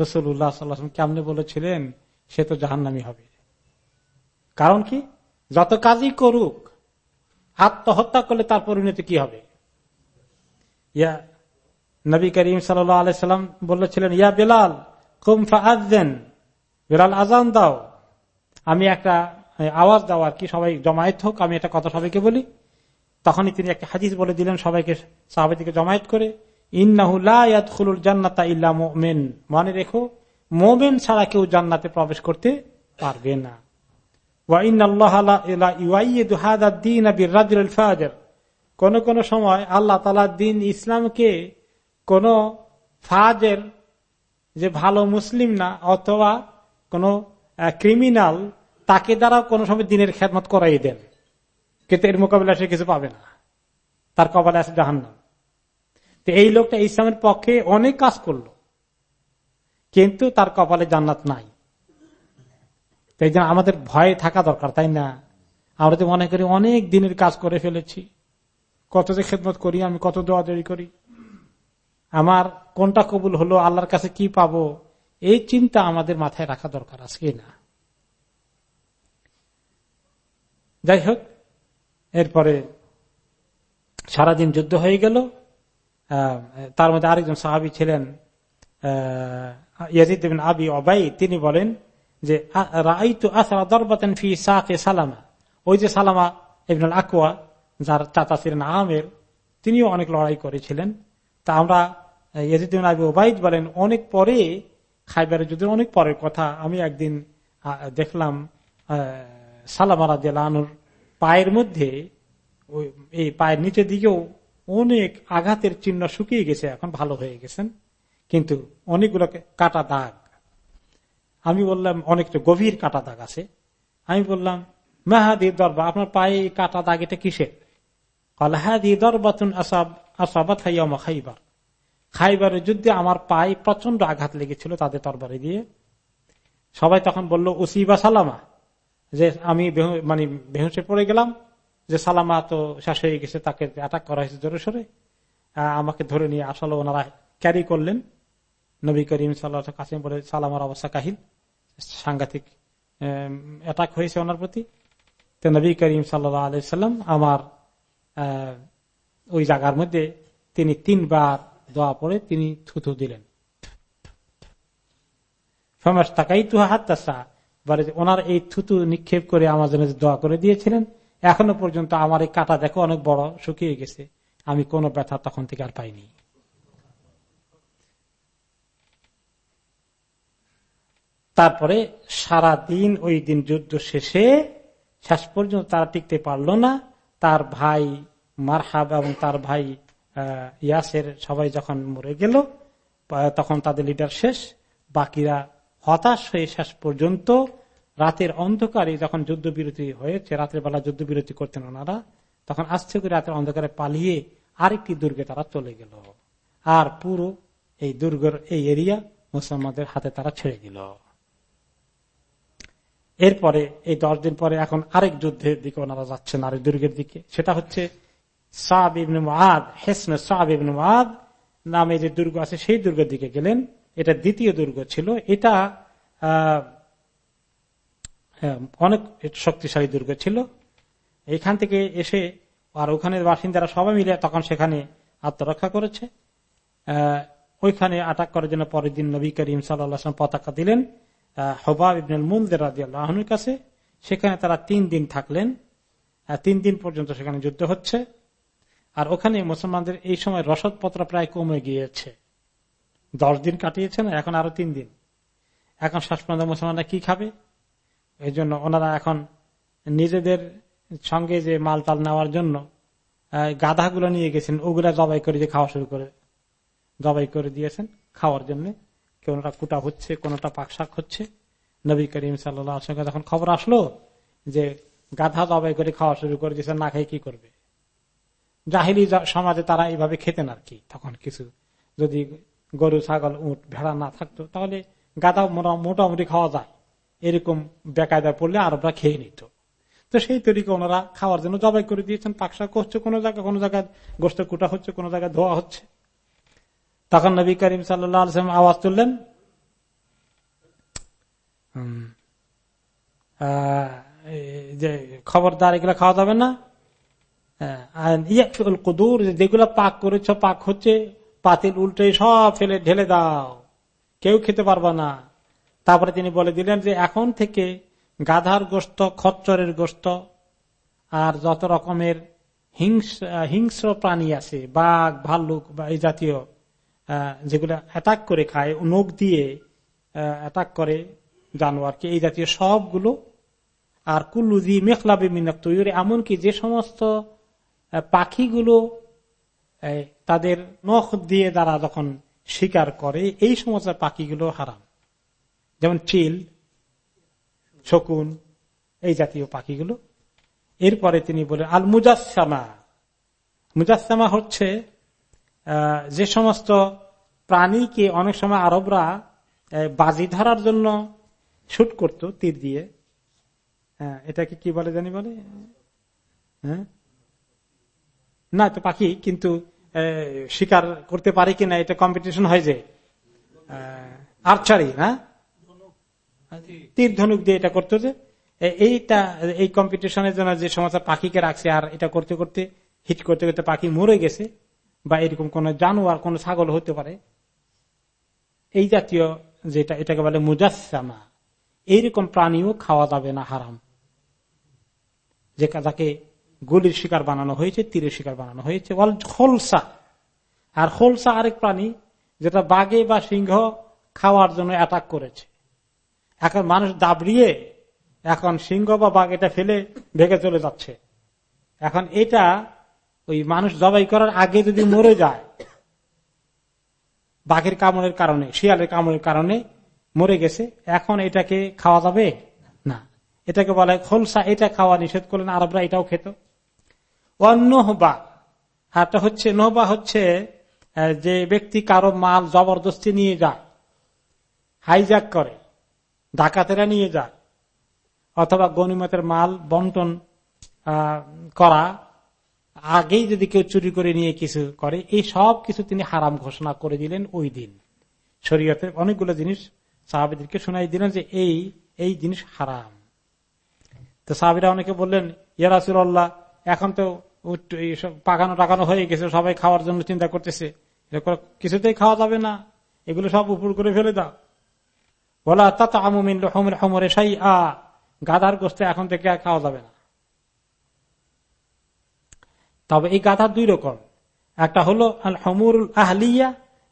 রসুল উল্লাহ সাল্লাম কেমনে বলেছিলেন, সে তো জাহান্নামি হবে। কারণ কি? যত কাজই করুক আত্মহত্যা করলে তার পরিণতি কি হবে? ইয়া নবী করিম সাল্লাম বলেছিলেন, ইয়া বেলাল কুমফা আজেন বেলাল আজান দাও। আমি একটা আওয়াজ দাও আর কি, সবাই জমায়েত হোক, আমি একটা কথা সবাইকে বলি। তখনই তিনি একটা হাদিস বলে দিলেন সবাইকে সাহাবাদিকে জমায়েত করে জান্নাতা ইল্লা মোমেন। মনে রেখো, মোমেন ছাড়া কেউ জান্নাতে প্রবেশ করতে পারবে না। কোন কোন সময় আল্লাহ তালা দিন ইসলামকে কোন ফাজের, যে ভালো মুসলিম না, অথবা কোন ক্রিমিনাল তাকে দ্বারা কোন সময় দিনের খেদমত করাই দেন। কিন্তু এর মোকাবিলা সে কিছু পাবে না। তার কপালে আছে জাহান্নাম। তো এই লোকটা ইসলামের পক্ষে অনেক কাজ করল। কিন্তু তার কপালে জান্নাত নাই। এই জন্য আমাদের ভয়ে থাকা দরকার, তাই না? আমরা তো মনে করি অনেক দিনের কাজ করে ফেলেছি। কত যে খেদমত করি, আমি কত দোয়াদি করি। আমার কোনটা কবুল হলো, আল্লাহর কাছে কি পাবো, এই চিন্তা আমাদের মাথায় রাখা দরকার আজকে না? যাই হোক, এরপরে সারাদিন যুদ্ধ হয়ে গেল। তার মধ্যে আরেকজন সাহাবি ছিলেন ইয়াজিদ আবি অবাই তিনি বলেন যে ফি সালামা। ওই যে সালামা ইবনুল আকুয়া যার চাচা ছিলেন আমের, তিনিও অনেক লড়াই করেছিলেন। তা আমরা ইয়াজিদ আবি ওবাইদ বলেন, অনেক পরে, খাইবারের যুদ্ধের অনেক পরের কথা আমি একদিন দেখলাম সালামা রাজুর পায়ের মধ্যে এই পায়ের নিচের দিকেও অনেক আঘাতের চিহ্ন শুকিয়ে গেছে, এখন ভালো হয়ে গেছেন। কিন্তু অনেকগুলো কাটা দাগ আমি বললাম, অনেকটা গভীর কাটা দাগ আছে। আমি বললাম মাহাদির দরবার আপনার পায়ে কাটা দাগ, এটা কিসের? হাদি দরবাতুন আসাবাত খাইবার। খাইবারের যুদ্ধে আমার পায়ে প্রচণ্ড আঘাত লেগেছিল তাদের তরবারে দিয়ে। সবাই তখন বলল ওসিবা সালামা। যে আমি মানে বেহুসে পড়ে গেলাম, যে সালামা তো শেষ হয়ে গেছে, তাকে অ্যাটাক করা হয়েছে জোরে সরে। আমাকে ধরে নিয়ে আসলে, ওনারা ক্যারি করলেন। নবী করিম সাল্লাহ কাসিম বলে, সালামার অবস্থা কাহিল। সাংঘাতিক অ্যাটাক হয়েছে ওনার প্রতি। তো নবী করিম সাল্লাহ আলাইসাল্লাম আমার ওই জায়গার মধ্যে তিনি তিনবার দোয়া পড়ে তিনি থুথু দিলেন। তাকাই তুহা ওনার এই থুতু নিক্ষেপ করে আমার জন্য দোয়া করে দিয়েছিলেন, এখনও পর্যন্ত আমার এই কাটা দেখো অনেক বড় শুকিয়ে গেছে। আমি কোনো ব্যথা তখন থেকে আর পাইনি। তারপরে সারা দিন ওই দিন যুদ্ধ শেষে শেষ পর্যন্ত তারা টিকতে পারল না। তার ভাই মারহাব এবং তার ভাই ইয়াসের সবাই যখন মরে গেল তখন তাদের লিডার শেষ। বাকিরা হতাশ হয়ে শেষ পর্যন্ত রাতের অন্ধকারে যখন যুদ্ধবিরতি হয়েছে, রাতের বেলা যুদ্ধবিরতি করতেন ওনারা, তখন আসছে করে রাতের অন্ধকারে পালিয়ে আরেকটি দুর্গে তারা চলে গেল। আর পুরো এই দুর্গের এই এরিয়া মুসলমানদের হাতে তারা ছেড়ে দিল। এরপরে, এই দশ দিন পরে এখন আরেক যুদ্ধের দিকে ওনারা যাচ্ছেন আরেক দুর্গের দিকে। সেটা হচ্ছে নামে যে দুর্গ আছে, সেই দুর্গের দিকে গেলেন। এটা দ্বিতীয় দুর্গ ছিল। এটা অনেক শক্তিশালী দুর্গ ছিল। এখান থেকে এসে, আর ওখানের বাসিন্দারা সবাই মিলে তখন সেখানে আত্মরক্ষা করেছে। ওইখানে আটাক করার জন্য পরের দিন নবী করিম সাল্লাম পতাকা দিলেন। হবাব ইবনুল মুমদের রাজিয়াল্লাহনুর কাছে, সেখানে তারা তিন দিন থাকলেন। তিন দিন পর্যন্ত সেখানে যুদ্ধ হচ্ছে। আর ওখানে মুসলমানদের এই সময় রসদপত্র প্রায় কমে গিয়েছে। দশ দিন কাটিয়েছে না এখন আরও তিন দিন। এখন শেষ পর্যন্ত মুসলমানরা কি খাবে? এই জন্য ওনারা এখন নিজেদের সঙ্গে যে মাল টাল নেওয়ার জন্য গাধাগুলো নিয়ে গেছেন, ওগুলা জবাই করে যে খাওয়া শুরু করে, জবাই করে দিয়েছেন খাওয়ার জন্য। কোনটা কুটা হচ্ছে, কোনটা পাকশাক হচ্ছে। নবী করিম সাল্লাহ যখন খবর আসলো যে গাধা জবাই করে খাওয়া শুরু করে দিয়েছেন না খাই কি করবে? জাহিলি সমাজে তারা এইভাবে খেতেন আর কি তখন কিছু। যদি গরু, ছাগল উঠ ভেড়া না থাকতো, তাহলে গাদা মোটামুটি খাওয়া যায়। এরকম বেকায়দা পড়লে আরবরা খেয়ে নিত। তো সেই তরিকে ওনারা খাওয়ার জন্য জবাই করে দিয়েছেন। পাকশাক হচ্ছে, কোন জায়গায় কোন জায়গায় গোস্ত কুটা হচ্ছে, কোনো জায়গায় ধোয়া হচ্ছে। তখন নবী করিম সাল্লাম আওয়াজ তুললেন। যে খবরদার, এগুলো খাওয়া যাবে না। কুদুর, যেগুলো পাক করেছ, পাক হচ্ছে, পাতিল উল্টে সব ফেলে ঢেলে দাও। কেউ খেতে পারবা না। তারপরে তিনি বলে দিলেন যে, এখন থেকে গাধার গোস্ত, খচ্চরের গোস্ত আর যত রকমের হিংস্র প্রাণী আছে, বাঘ, ভাল্লুক বা এই জাতীয় যেগুলো অ্যাটাক করে খায়, নখ দিয়ে অ্যাটাক করে জানোয়ারকে, এই জাতীয় সবগুলো। আর কুল্লুদি মেখলাবি মিনাক তৈরি এমনকি যে সমস্ত পাখিগুলো তাদের নখ দিয়ে তারা যখন শিকার করে, এই সমস্ত পাখিগুলো হারাম। যেমন চিল, শকুন, এই জাতীয় পাখিগুলো। এরপরে তিনি বলে আল মুজাসামা মুজাসামা হচ্ছে যে সমস্ত প্রাণীকে অনেক সময় আরবরা বাজি ধরার জন্য শুট করত তীর দিয়ে? এটাকে কি বলে জানি বলে? হ্যাঁ? না, তো পাখি, কিন্তু শিকার করতে পারে কিনা, এটা কম্পিটিশন হয় যে আর্চারি, না? তীর ধনুক দিয়ে এটা করতো যে এইটা, এই কম্পিটিশনের জন্য যে সমস্ত পাখিকে রাখছে, আর এটা করতে করতে হিট করতে করতে পাখি মরে গেছে। বা এরকম কোন জানোয়ার, কোন ছাগল হতে পারে, এই জাতীয় যেটা, এটাকে বলে মুজাসামা এইরকম প্রাণীও খাওয়া যাবে না, হারাম। যে তাকে গুলির শিকার বানানো হয়েছে, তীরের শিকার বানানো হয়েছে। খোলসা। আর খোলসা আরেক প্রাণী, যেটা বাঘে বা সিংহ খাওয়ার জন্য অ্যাটাক করেছে। এখন মানুষ দাবড়িয়ে এখন সিংহ বা বাঘ এটা ফেলে, ভেঙে চলে যাচ্ছে। এখন এটা ওই মানুষ জবাই করার আগে যদি মরে যায়, বাঘের কামড়ের কারণে, শিয়ালের কামড়ের কারণে মরে গেছে, এখন এটাকে খাওয়া যাবে? না। এটাকে বলা খোলসা, এটা খাওয়া নিষেধ করলেন আরবরা, এটাও খেত। অন্যহবা আরটা হচ্ছে, নহবা হচ্ছে যে ব্যক্তি কারও মাল জবরদস্তি নিয়ে যায় হাইজাক করে, ডাকাতেরা নিয়ে যায়, অথবা গণিমতের মাল বন্টন করা আগেই যদি কেউ চুরি করে নিয়ে কিছু করে, এই সব কিছু তিনি হারাম ঘোষণা করে দিলেন ওই দিন। শরীয়তের অনেকগুলো জিনিস সাহাবিদেরকে শোনাই দিলেন যে এই এই জিনিস হারাম। তো সাহাবিরা অনেকে বললেন ইয়ারাসুল্লাহ এখন তো পাকানো টাকানো হয়ে গেছে, সবাই খাওয়ার জন্য চিন্তা করতেছে। কিছুতেই খাওয়া যাবে না। এগুলো সব উপর করে ফেলে দাও। বলা তা তো আমুমিন হমরে সাই আ গাধার গোস্ত এখন থেকে খাওয়া যাবে না। তবে এই গাধা দুই রকম। একটা হলো আল হমুরুল আহলিয়া,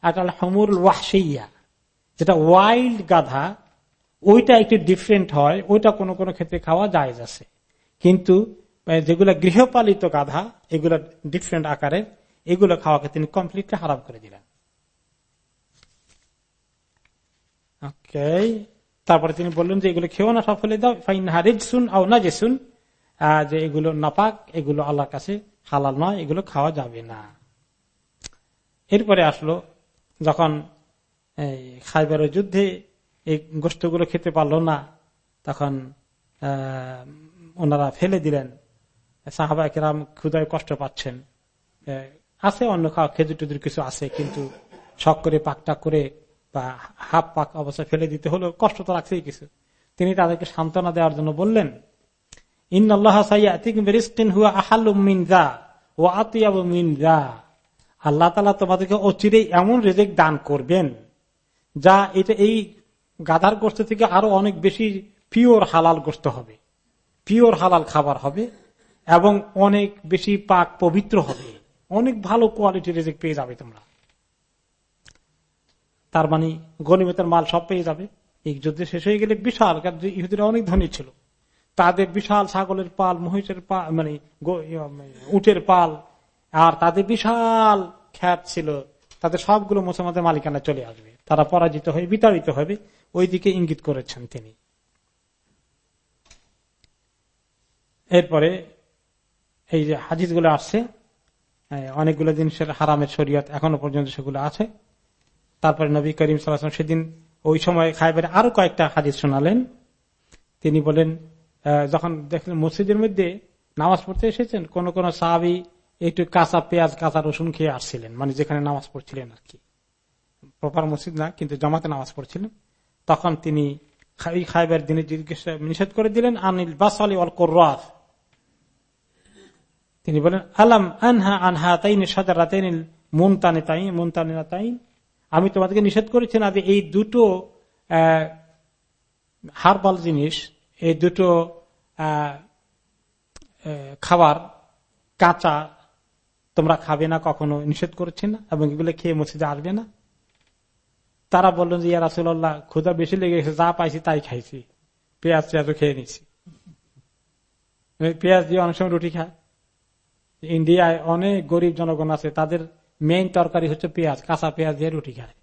একটা আল হমুরুল ওয়াহসিয়া যেটা ওয়াইল্ড গাধা, ওইটা একটু ডিফারেন্ট হয়, ওইটা কোনো কোনো ক্ষেত্রে খাওয়া যায় আছে। কিন্তু যেগুলো গৃহপালিত গাধা, এগুলো ডিফারেন্ট আকারের, এগুলো খাওয়াকে তিনি কমপ্লিটলি হারাম করে দিলেন। ওকে তারপরে তিনি বললেন যে এগুলো খেয়েও না সফলে দাও, ফাইন হারিজসুন আও না জেসুন যে এগুলো নাপাক, এগুলো আল্লাহর কাছে হালাল নয়, এগুলো খাওয়া যাবে না। এরপরে আসলো, যখন খাইবার যুদ্ধে এই গোষ্ঠগুলো খেতে পারল না, তখন ওনারা ফেলে দিলেন। সাহাবা কেরাম ক্ষুদায় কষ্ট পাচ্ছেন। আছে অন্য খাওয়া খেজুর টুজুর কিছু আছে, কিন্তু শখ করে, পাকটা করে বা হাফ পাক অবস্থায় ফেলে দিতে হলো কষ্ট তো রাখছেই কিছু। তিনি তাদেরকে সান্ত্বনা দেওয়ার জন্য বললেন ইন আল্লাহ হুয়া আহালুমিন দা ও আতিয়াবুমিন দা আল্লাহ তালা তোমাদেরকে অচিরেই এমন রেজেক দান করবেন, যা এটা এই গাধার গোস্ত থেকে আরও অনেক বেশি পিওর হালাল গোস্ত হবে, পিওর হালাল খাবার হবে এবং অনেক বেশি পাক পবিত্র হবে। অনেক ভালো কোয়ালিটি রেজেক পেয়ে যাবে তোমরা। তার মানে গণিমতের মাল সব পেয়ে যাবে। এই যুদ্ধ শেষ হয়ে গেলে বিশাল ইহুদিরা অনেক ধনী ছিল। তাদের বিশাল ছাগলের পাল, মহিষের পাল মানে উটের পাল, আর তাদের বিশাল খ্যাত ছিল। তাদের সবগুলো মুসলমানদের মালিকানা চলে আসবে। তারা পরাজিত হয়ে, বিতাড়িত হবে। ওই দিকে ইঙ্গিত করেছেন তিনি। এরপরে এই যে হাজিজগুলো আসছে অনেকগুলো জিনিসের হারামের শরীয়ত এখনও পর্যন্ত সেগুলো আছে। তারপরে নবী করিম সাল্লাম সেদিন ওই সময় খাইবের আরও কয়েকটা হাজির শোনালেন। তিনি বলেন যখন দেখলেন মসজিদের মধ্যে নামাজ পড়তে এসেছেন, কোন কোন সাহাবি একটু কাঁচা পেঁয়াজ, কাঁচা রসুন খেয়ে আসছিলেন মানে যেখানে নামাজ পড়ছিলেন আর কি। প্রপার মসজিদ না, কিন্তু জমাতে নামাজ পড়ছিলেন। তখন তিনি খাইবার দিনে জিজ্ঞাসা, নিষেধ করে দিলেন, আনিল বাসালি অল কোর্রাফ তিনি বলেন, আলাম আনহা আনহা তাইন সাজারা তাইন মুনতানে তাই মুনতানে তাই আমি তোমাদেরকে নিষেধ করেছি না যে এই দুটো হারবাল জিনিস, এই দুটো খাবার, কাঁচা তোমরা খাবে না, কখনো নিষেধ করছে না, এবং এগুলো খেয়ে মসজিদে আসবে না। তারা বললেন যে ইয়ারাসুল্লাহ ক্ষুদা বেশি লেগে গেছে যা পাইছি তাই খাইছি। পেঁয়াজ পেঁয়াজও খেয়ে নিছি। পেঁয়াজ দিয়ে অনেক সময় রুটি খায়। ইন্ডিয়ায় অনেক গরিব জনগণ আছে, তাদের মেইন তরকারি হচ্ছে পেঁয়াজ, কাঁচা পেঁয়াজ দিয়ে রুটি খায়।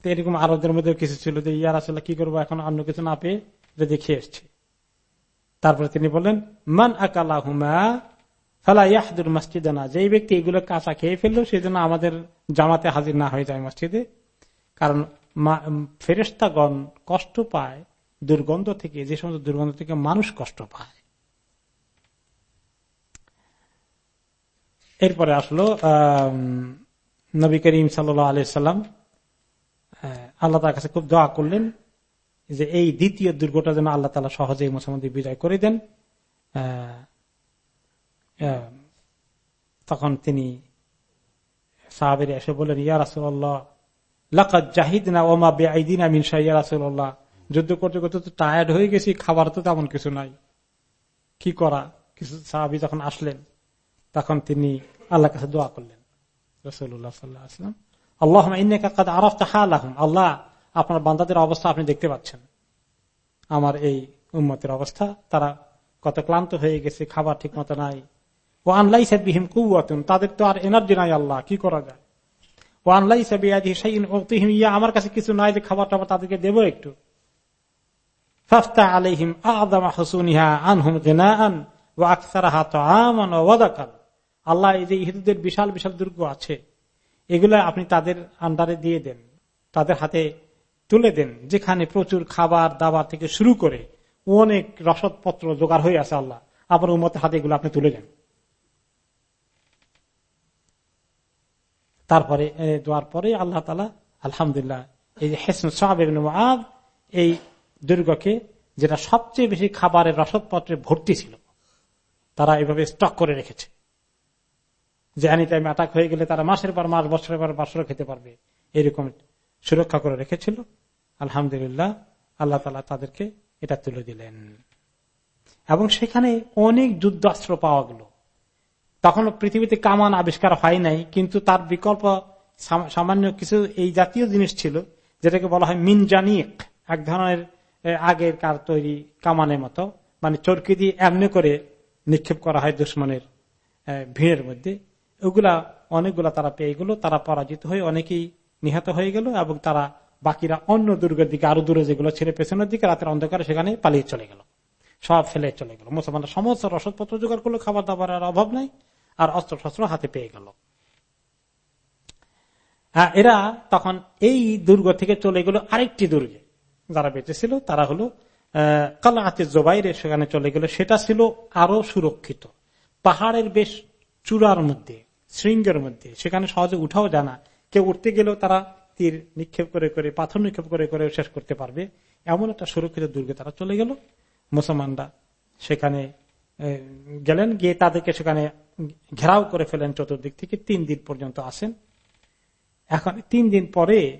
তো এরকম আরবদের মধ্যে কিছু ছিল যে ইয়ার আসলে কি করব এখন? অন্য কিছু না পেয়ে যদি খেয়ে এসছে তারপরে তিনি বললেন, মান আকালা হুমা ফালা ইয়াহদুর মসজিদে না যেই ব্যক্তি এগুলো কাঁচা খেয়ে ফেলল সেই জন্য আমাদের জামাতে হাজির না হয়ে যায় মসজিদে। কারণ ফেরেস্তাগণ কষ্ট পায় দুর্গন্ধ থেকে, যে সমস্ত দুর্গন্ধ থেকে মানুষ কষ্ট পায়। এরপরে আসলো নবী করিম সাল্লাম আল্লাহ তার কাছে খুব দোয়া করলেন যে এই দ্বিতীয় দুর্গটা যেন আল্লাহ তালা সহজেই মুসলমানদের বিজয় করে দেন তখন তিনি সাহাবের এসে বললেন, ইয়া রাসুল্লাহ যুদ্ধ করতে করতে তো টায়ার্ড হয়ে গেছি, খাবার তো তেমন কিছু নাই। কি করা? কিছু সাহাবি যখন আসলেন, তখন তিনি আল্লাহ কাছে দোয়া করলেন রসুল্লাহ আল্লাহ আল্লাহ আপনার বান্দাদের অবস্থা আপনি দেখতে পাচ্ছেন। আমার এই উন্মতের অবস্থা, তারা কত ক্লান্ত হয়ে গেছে, খাবার ঠিক মতো নাই ও আনলাই সাবিহিম কুয়াতুন তাদের তো আর এনার্জি নাই আল্লাহ, কি করা যায়? ও আনলাই সাবি ইয়া আমার কাছে কিছু নাই যে খাবার টাবার তাদেরকে দেবো একটু। ফাফতা আদামা হসুনিহা আনহুম জেনাআন ও আকসারাহা তো আমান ওয়াদাকাল আল্লাহ এই যে ইহুদের বিশাল বিশাল দুর্গ আছে, এগুলো আপনি তাদের আন্ডারে দিয়ে দেন। তাদের হাতে তুলে দেন, যেখানে প্রচুর খাবার দাবার থেকে শুরু করে অনেক রসদপত্র জোগাড় হয়ে আছে আল্লাহ। আবার উমতের হাতে এগুলো আপনি তুলে দেন। তারপরে দেওয়ার পরে আল্লাহ তালা আলহামদুলিল্লাহ, এই যে হেসন সাহাব এই দুর্গকে যেটা সবচেয়ে বেশি খাবারের রসদপত্রে ভর্তি ছিল, তারা এভাবে স্টক করে রেখেছে। যে এনি টাইম অ্যাটাক হয়ে গেলে তারা মাসের পর মাস, বছরের পর বছর খেতে পারবে, এরকম সুরক্ষা করে রেখেছিল। আলহামদুলিল্লাহ, আল্লাহ তালা তাদেরকে এটা তুলে দিলেন। এবং সেখানে অনেক যুদ্ধাস্ত্র পাওয়া গেল। তখন পৃথিবীতে কামান আবিষ্কার হয় নাই, কিন্তু তার বিকল্প সামান্য কিছু এই জাতীয় জিনিস ছিল, যেটাকে বলা হয় মিনজানিক, এক ধরনের আগের কার তৈরি কামানের মতো মানে চরকি দিয়ে এমনি করে নিক্ষেপ করা হয় দুশ্মনের ভিড়ের মধ্যে। ওগুলা অনেকগুলা তারা পেয়ে গেল, তারা পরাজিত হয়ে অনেকেই নিহত হয়ে গেল, এবং তারা বাকিরা অন্য দুর্গের দিকে, আরও দূরে যেগুলো ছেড়ে পেছনের দিকে, রাতের অন্ধকারে সেখানে পালিয়ে চলে গেল। সব ফেলে চলে গেল। মুসলমানরা সমস্ত রসদপত্র জোগাড় করল খাবার দাবারের অভাব নাই, আর অস্ত্র শস্ত্র হাতে পেয়ে গেল। এরা তখন এই দুর্গ থেকে চলে গেল আরেকটি দুর্গে। যারা বেঁচেছিল তারা হলো কালাতে জোবাইরে সেখানে চলে গেল। সেটা ছিল আরও সুরক্ষিত। পাহাড়ের বেশ চূড়ার মধ্যে, শৃঙ্গের মধ্যে। সেখানে সহজে উঠাও জানা কেউ উঠতে গেলেও তারা তীর নিক্ষেপ করে করে, পাথর নিক্ষেপ করে করে শেষ করতে পারবে। এমন একটা সুরক্ষিত দুর্গে তারা চলে গেল। মুসলমানরা সেখানে গেলেন, গিয়ে তাদেরকে সেখানে ঘেরাও করে ফেলেন চতুর্দিক থেকে। তিন দিন পর্যন্ত আসেন। এখন তিন দিন পরে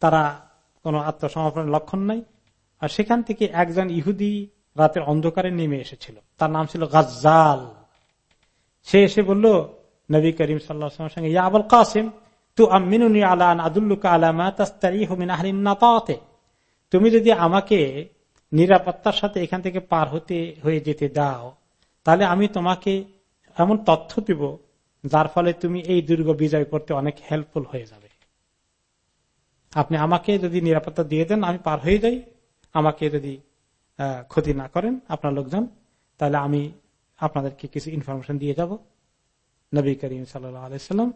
তারা কোনো আত্মসমর্পণের লক্ষণ নাই। আর সেখান থেকে একজন ইহুদি রাতের অন্ধকারে নেমে এসেছিল। তার নাম ছিল গাজ্জাল। সে এসে বলল, নবী করিম সাল্লাহামের সঙ্গে, ইয়া আবুল কাসিম তুমি যদি আমাকে নিরাপত্তার সাথে এখান থেকে পার হতে, হয়ে যেতে দাও, তাহলে আমি তোমাকে এমন তথ্য দিব, যার ফলে তুমি এই দুর্গ বিজয় করতে অনেক হেল্পফুল হয়ে যাবে। আপনি আমাকে যদি নিরাপত্তা দিয়ে দেন, আমি পার হয়ে যাই। আমাকে যদি ক্ষতি না করেন আপনার লোকজন, তাহলে আমি আপনাদেরকে কিছু ইনফরমেশন দিয়ে যাব। নবী করিম সাল্লাম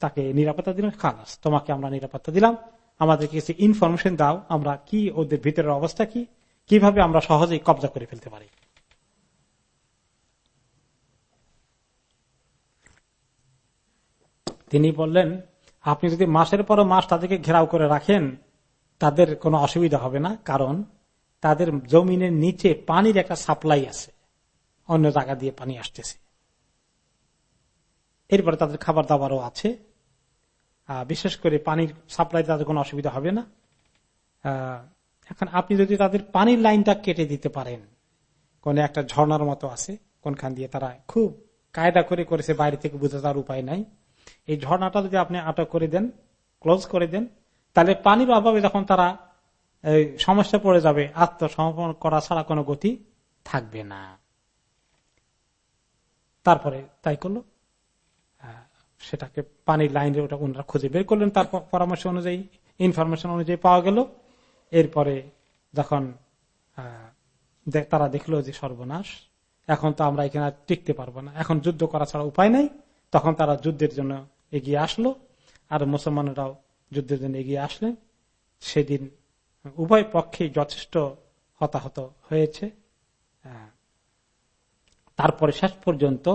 তাকে নিরাপত্তা দিলাম, খালাস, তোমাকে আমরা নিরাপত্তা দিলাম। আমাদের কিছু ইনফরমেশন দাও, আমরা কি, ওদের ভিতরের অবস্থা কি, কীভাবে আমরা সহজেই কবজা করে ফেলতে পারি। তিনি বললেন, আপনি যদি মাসের পর মাস তাদেরকে ঘেরাও করে রাখেন, তাদের কোনো অসুবিধা হবে না, কারণ তাদের জমিনের নিচে পানির একটা সাপ্লাই আছে। অন্য জায়গা দিয়ে পানি আসতেছে। এরপরে তাদের খাবার দাবারও আছে। বিশেষ করে পানির সাপ্লাই তাদের কোনো অসুবিধা হবে না। এখন আপনি যদি তাদের পানির লাইনটা কেটে দিতে পারেন, কোন একটা ঝর্ণার মতো আছে, কোনখান দিয়ে তারা খুব কায়দা করে করেছে, বাইরে থেকে বুঝে তার উপায় নাই। এই ঝর্ণাটা যদি আপনি আটক করে দেন ক্লোজ করে দেন, তাহলে পানির অভাবে যখন তারা সমস্যা পড়ে যাবে, আত্মসমর্পণ করা ছাড়া কোনো গতি থাকবে না। তারপরে তাই করল। সেটাকে পানির লাইনে ওটা ওনারা খুঁজে বের করলেন। তার পরামর্শ অনুযায়ী ইনফরমেশন অনুযায়ী পাওয়া গেল। এরপরে যখন তারা দেখল যে সর্বনাশ, এখন তো আমরা এখানে টিকতে পারব না। এখন যুদ্ধ করা ছাড়া উপায় নাই। তখন তারা যুদ্ধের জন্য এগিয়ে আসলো আর মুসলমানরাও যুদ্ধের জন্য এগিয়ে আসলেন। সেদিন উভয় পক্ষে যথেষ্ট হতাহত হয়েছে। তারপরে শেষ পর্যন্ত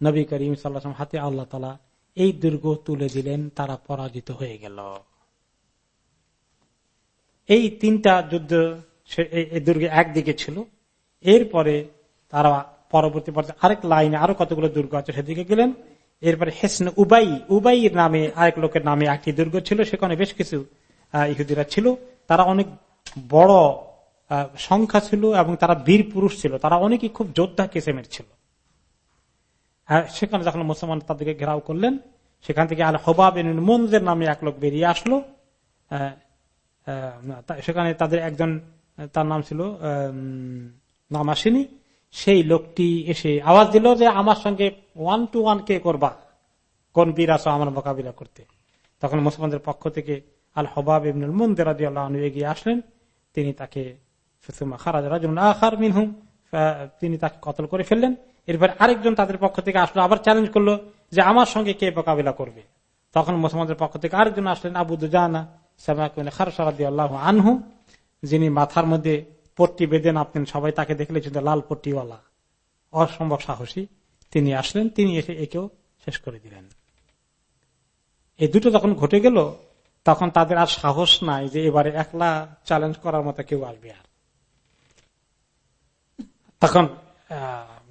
নবী করিম সাল্লাম হাতে আল্লাহ তালা এই দুর্গ তুলে দিলেন, তারা পরাজিত হয়ে গেল। এই তিনটা যুদ্ধ দুর্গে একদিকে ছিল। এরপরে তারা পরবর্তী পর্যায়ে আরেক লাইনে আরও কতগুলো দুর্গ আছে সেদিকে গেলেন। এরপরে হেসন উবাই উবাইয়ের নামে আরেক লোকের নামে একটি দুর্গ ছিল, সেখানে বেশ কিছু ইহুদিরা ছিল। তারা অনেক বড় সংখ্যা ছিল এবং তারা বীর পুরুষ ছিল। তারা অনেকেই খুব যোদ্ধা কেসেমের ছিল। সেখানে যখন মুসলমান তাদেরকে ঘেরাও করলেন, সেখান থেকে আল হবাব মন্দের নামে এক লোক বেরিয়ে আসলো। সেখানে তাদের একজন, তার নাম ছিল নাম আসেনি সেই লোকটি এসে আওয়াজ দিল যে, আমার সঙ্গে ওয়ান টু ওয়ান কে করবা? কোন বীর আসো আমার মোকাবিলা করতে? তখন মুসলমানদের পক্ষ থেকে আল হবাব ইবনুল মন্দির এগিয়ে আসলেন। তিনি তাকে তিনি তাকে কতল করে ফেললেন। এরপর আরেকজন তাদের পক্ষ থেকে আসলো, আবার চ্যালেঞ্জ করল যে আমার সঙ্গে কে মোকাবিলা করবে। তখন মুসলমানদের পক্ষ থেকে আরেকজন আসলেন, আবু দুজানা আনহু, যিনি মাথার মধ্যে পট্টি বেঁধে নাপতেন সবাই তাকে দেখলে লাল পট্টিওয়ালা। অসম্ভব সাহসী তিনি আসলেন, তিনি এসে একেও শেষ করে দিলেন। এই দুটো যখন ঘটে গেল, তখন তাদের আর সাহস নাই যে এবারে একলা চ্যালেঞ্জ করার মতো কেউ আসবে আর। তখন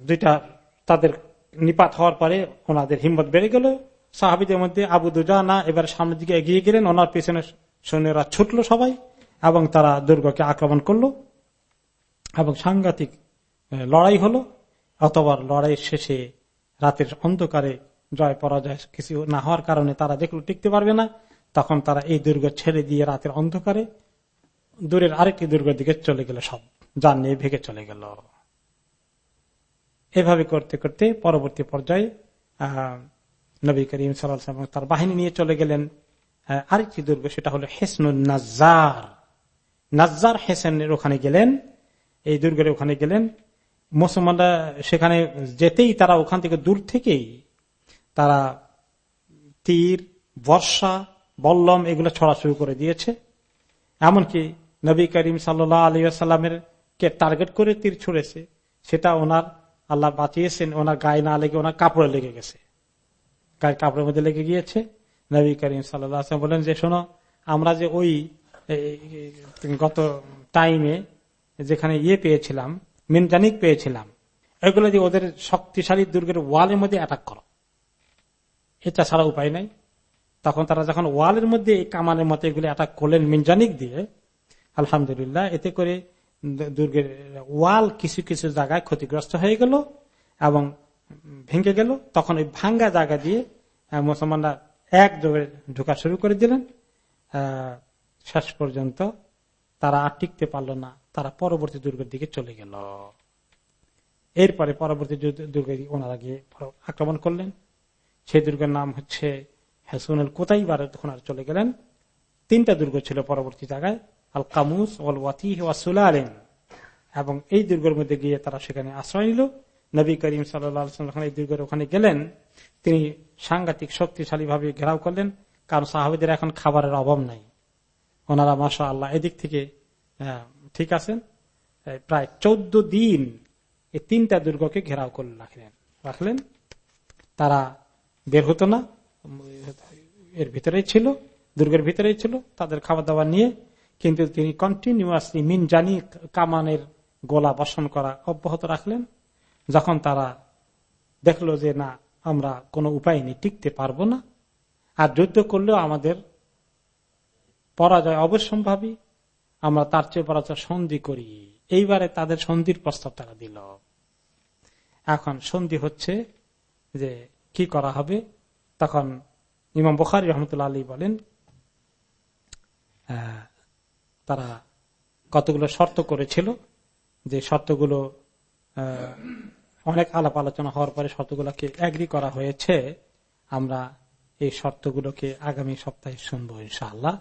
দুইটা তাদের নিপাত হওয়ার পরে ওনাদের হিম্মত বেড়ে গেল। সাহাবিদের মধ্যে আবু দুজানা এবার সামনের দিকে এগিয়ে গেলেন। ওনার পেছনে সৈন্যরা ছুটলো সবাই এবং তারা দুর্গকে আক্রমণ করল এবং সাংঘাতিক লড়াই হলো। অথবা লড়াইয়ের শেষে রাতের অন্ধকারে জয় পরাজয় কিছু না হওয়ার কারণে তারা দেখল টিকতে পারবে না, তখন তারা এই দুর্গ ছেড়ে দিয়ে রাতের অন্ধকারে দূরের আরেকটি দুর্গের দিকে চলে গেল সব। যান নিয়ে ভেঙে চলে গেল। এভাবে করতে করতে পরবর্তী পর্যায়ে নবী করিম সাল্লাম তার বাহিনী নিয়ে চলে গেলেন। আরেকটি দুর্গ, সেটা হলো হেসনুল নাজার নাজার হেসেনের ওখানে গেলেন, এই দুর্গের ওখানে গেলেন। মুসলমানরা সেখানে যেতেই তারা ওখান থেকে দূর থেকেই তারা তীর, বর্ষা, বল্লম এগুলো ছড়া শুরু করে দিয়েছে। এমনকি নবী করিম সাল্লাহ আলী আসাল্লামের কে টার্গেট করে তীর ছুড়েছে, সেটা ওনার আল্লাহ বাঁচিয়েছেন ওনার গায়ে না লেগে ওনার কাপড়ে লেগে গেছে। গায়ের কাপড়ের মধ্যে লেগে গিয়েছে। নবী করিম সাল্লাম বলেন যে, শোনো, আমরা যে ওই গত টাইমে যেখানে ইয়ে পেয়েছিলাম, মিনজানিক পেয়েছিলাম, এগুলো যে ওদের শক্তিশালী দুর্গের ওয়ালের মধ্যে অ্যাটাক করো। এটা ছাড়া উপায় নাই। তখন তারা যখন ওয়ালের মধ্যে এই কামানের মতো এগুলো অ্যাটাক করলেন মিনজানিক দিয়ে, আলহামদুলিল্লাহ, এতে করে দুর্গের ওয়াল কিছু কিছু জায়গায় ক্ষতিগ্রস্ত হয়ে গেল এবং ভেঙে গেল। তখন ওই ভাঙ্গা জায়গা দিয়ে মুসলমানরা এক যোগে ঢোকা শুরু করে দিলেন। শেষ পর্যন্ত তারা আর টিকতে পারল না। তারা পরবর্তী দুর্গের দিকে চলে গেল। এরপরে পরবর্তী দুর্গে ওনারা গিয়ে আক্রমণ করলেন। সেই দুর্গের নাম হচ্ছে হেসুনুল কোথায় বার তখন আর চলে গেলেন। তিনটা দুর্গ ছিল পরবর্তী জায়গায়। আল কামুস ওল ওয়াতি ওয়াসুলা আলেন এবং এই দুর্গের মধ্যে গিয়ে তারা সেখানে আশ্রয় নিল। নবী করিম সাল্লাম এই দুর্গের ওখানে গেলেন, তিনি সাংঘাতিক শক্তিশালী ভাবে ঘেরাও করলেন, কারণ সাহাবিদের এখন খাবারের অভাব নাই। ওনারা মাসা আল্লাহ এদিক থেকে ঠিক আছেন প্রায় চোদ্দ দিন এই তিনটা দুর্গকে ঘেরাও করে রাখলেন। রাখলেন, তারা বের হতো না, এর ভিতরেই ছিল, দুর্গের ভিতরেই ছিল, তাদের খাবার দাবার নিয়ে কিন্তু তিনি কন্টিনিউয়াসলি মিন জানি কামানের গোলা বর্ষণ করা অব্যাহত রাখলেন। যখন তারা দেখল যে না, আমরা কোনো উপায় নেই, টিকতে পারব না, আর যুদ্ধ করলেও আমাদের পরাজয় অবশ্যম্ভাবী, আমরা তার চেয়ে পরাজয় সন্ধি করি। এইবারে তাদের সন্ধির প্রস্তাব তারা দিল। এখন সন্ধি হচ্ছে যে কি করা হবে? তখন ইমাম বখারি রহমতুল্লা আলী বলেন তারা কতগুলো শর্ত করেছিল যে শর্তগুলো অনেক আলাপ আলোচনা হওয়ার পরে শর্তগুলোকে অ্যাগ্রি করা হয়েছে, আমরা এই শর্তগুলোকে আগামী সপ্তাহে শুনব ইনশাআল্লাহ।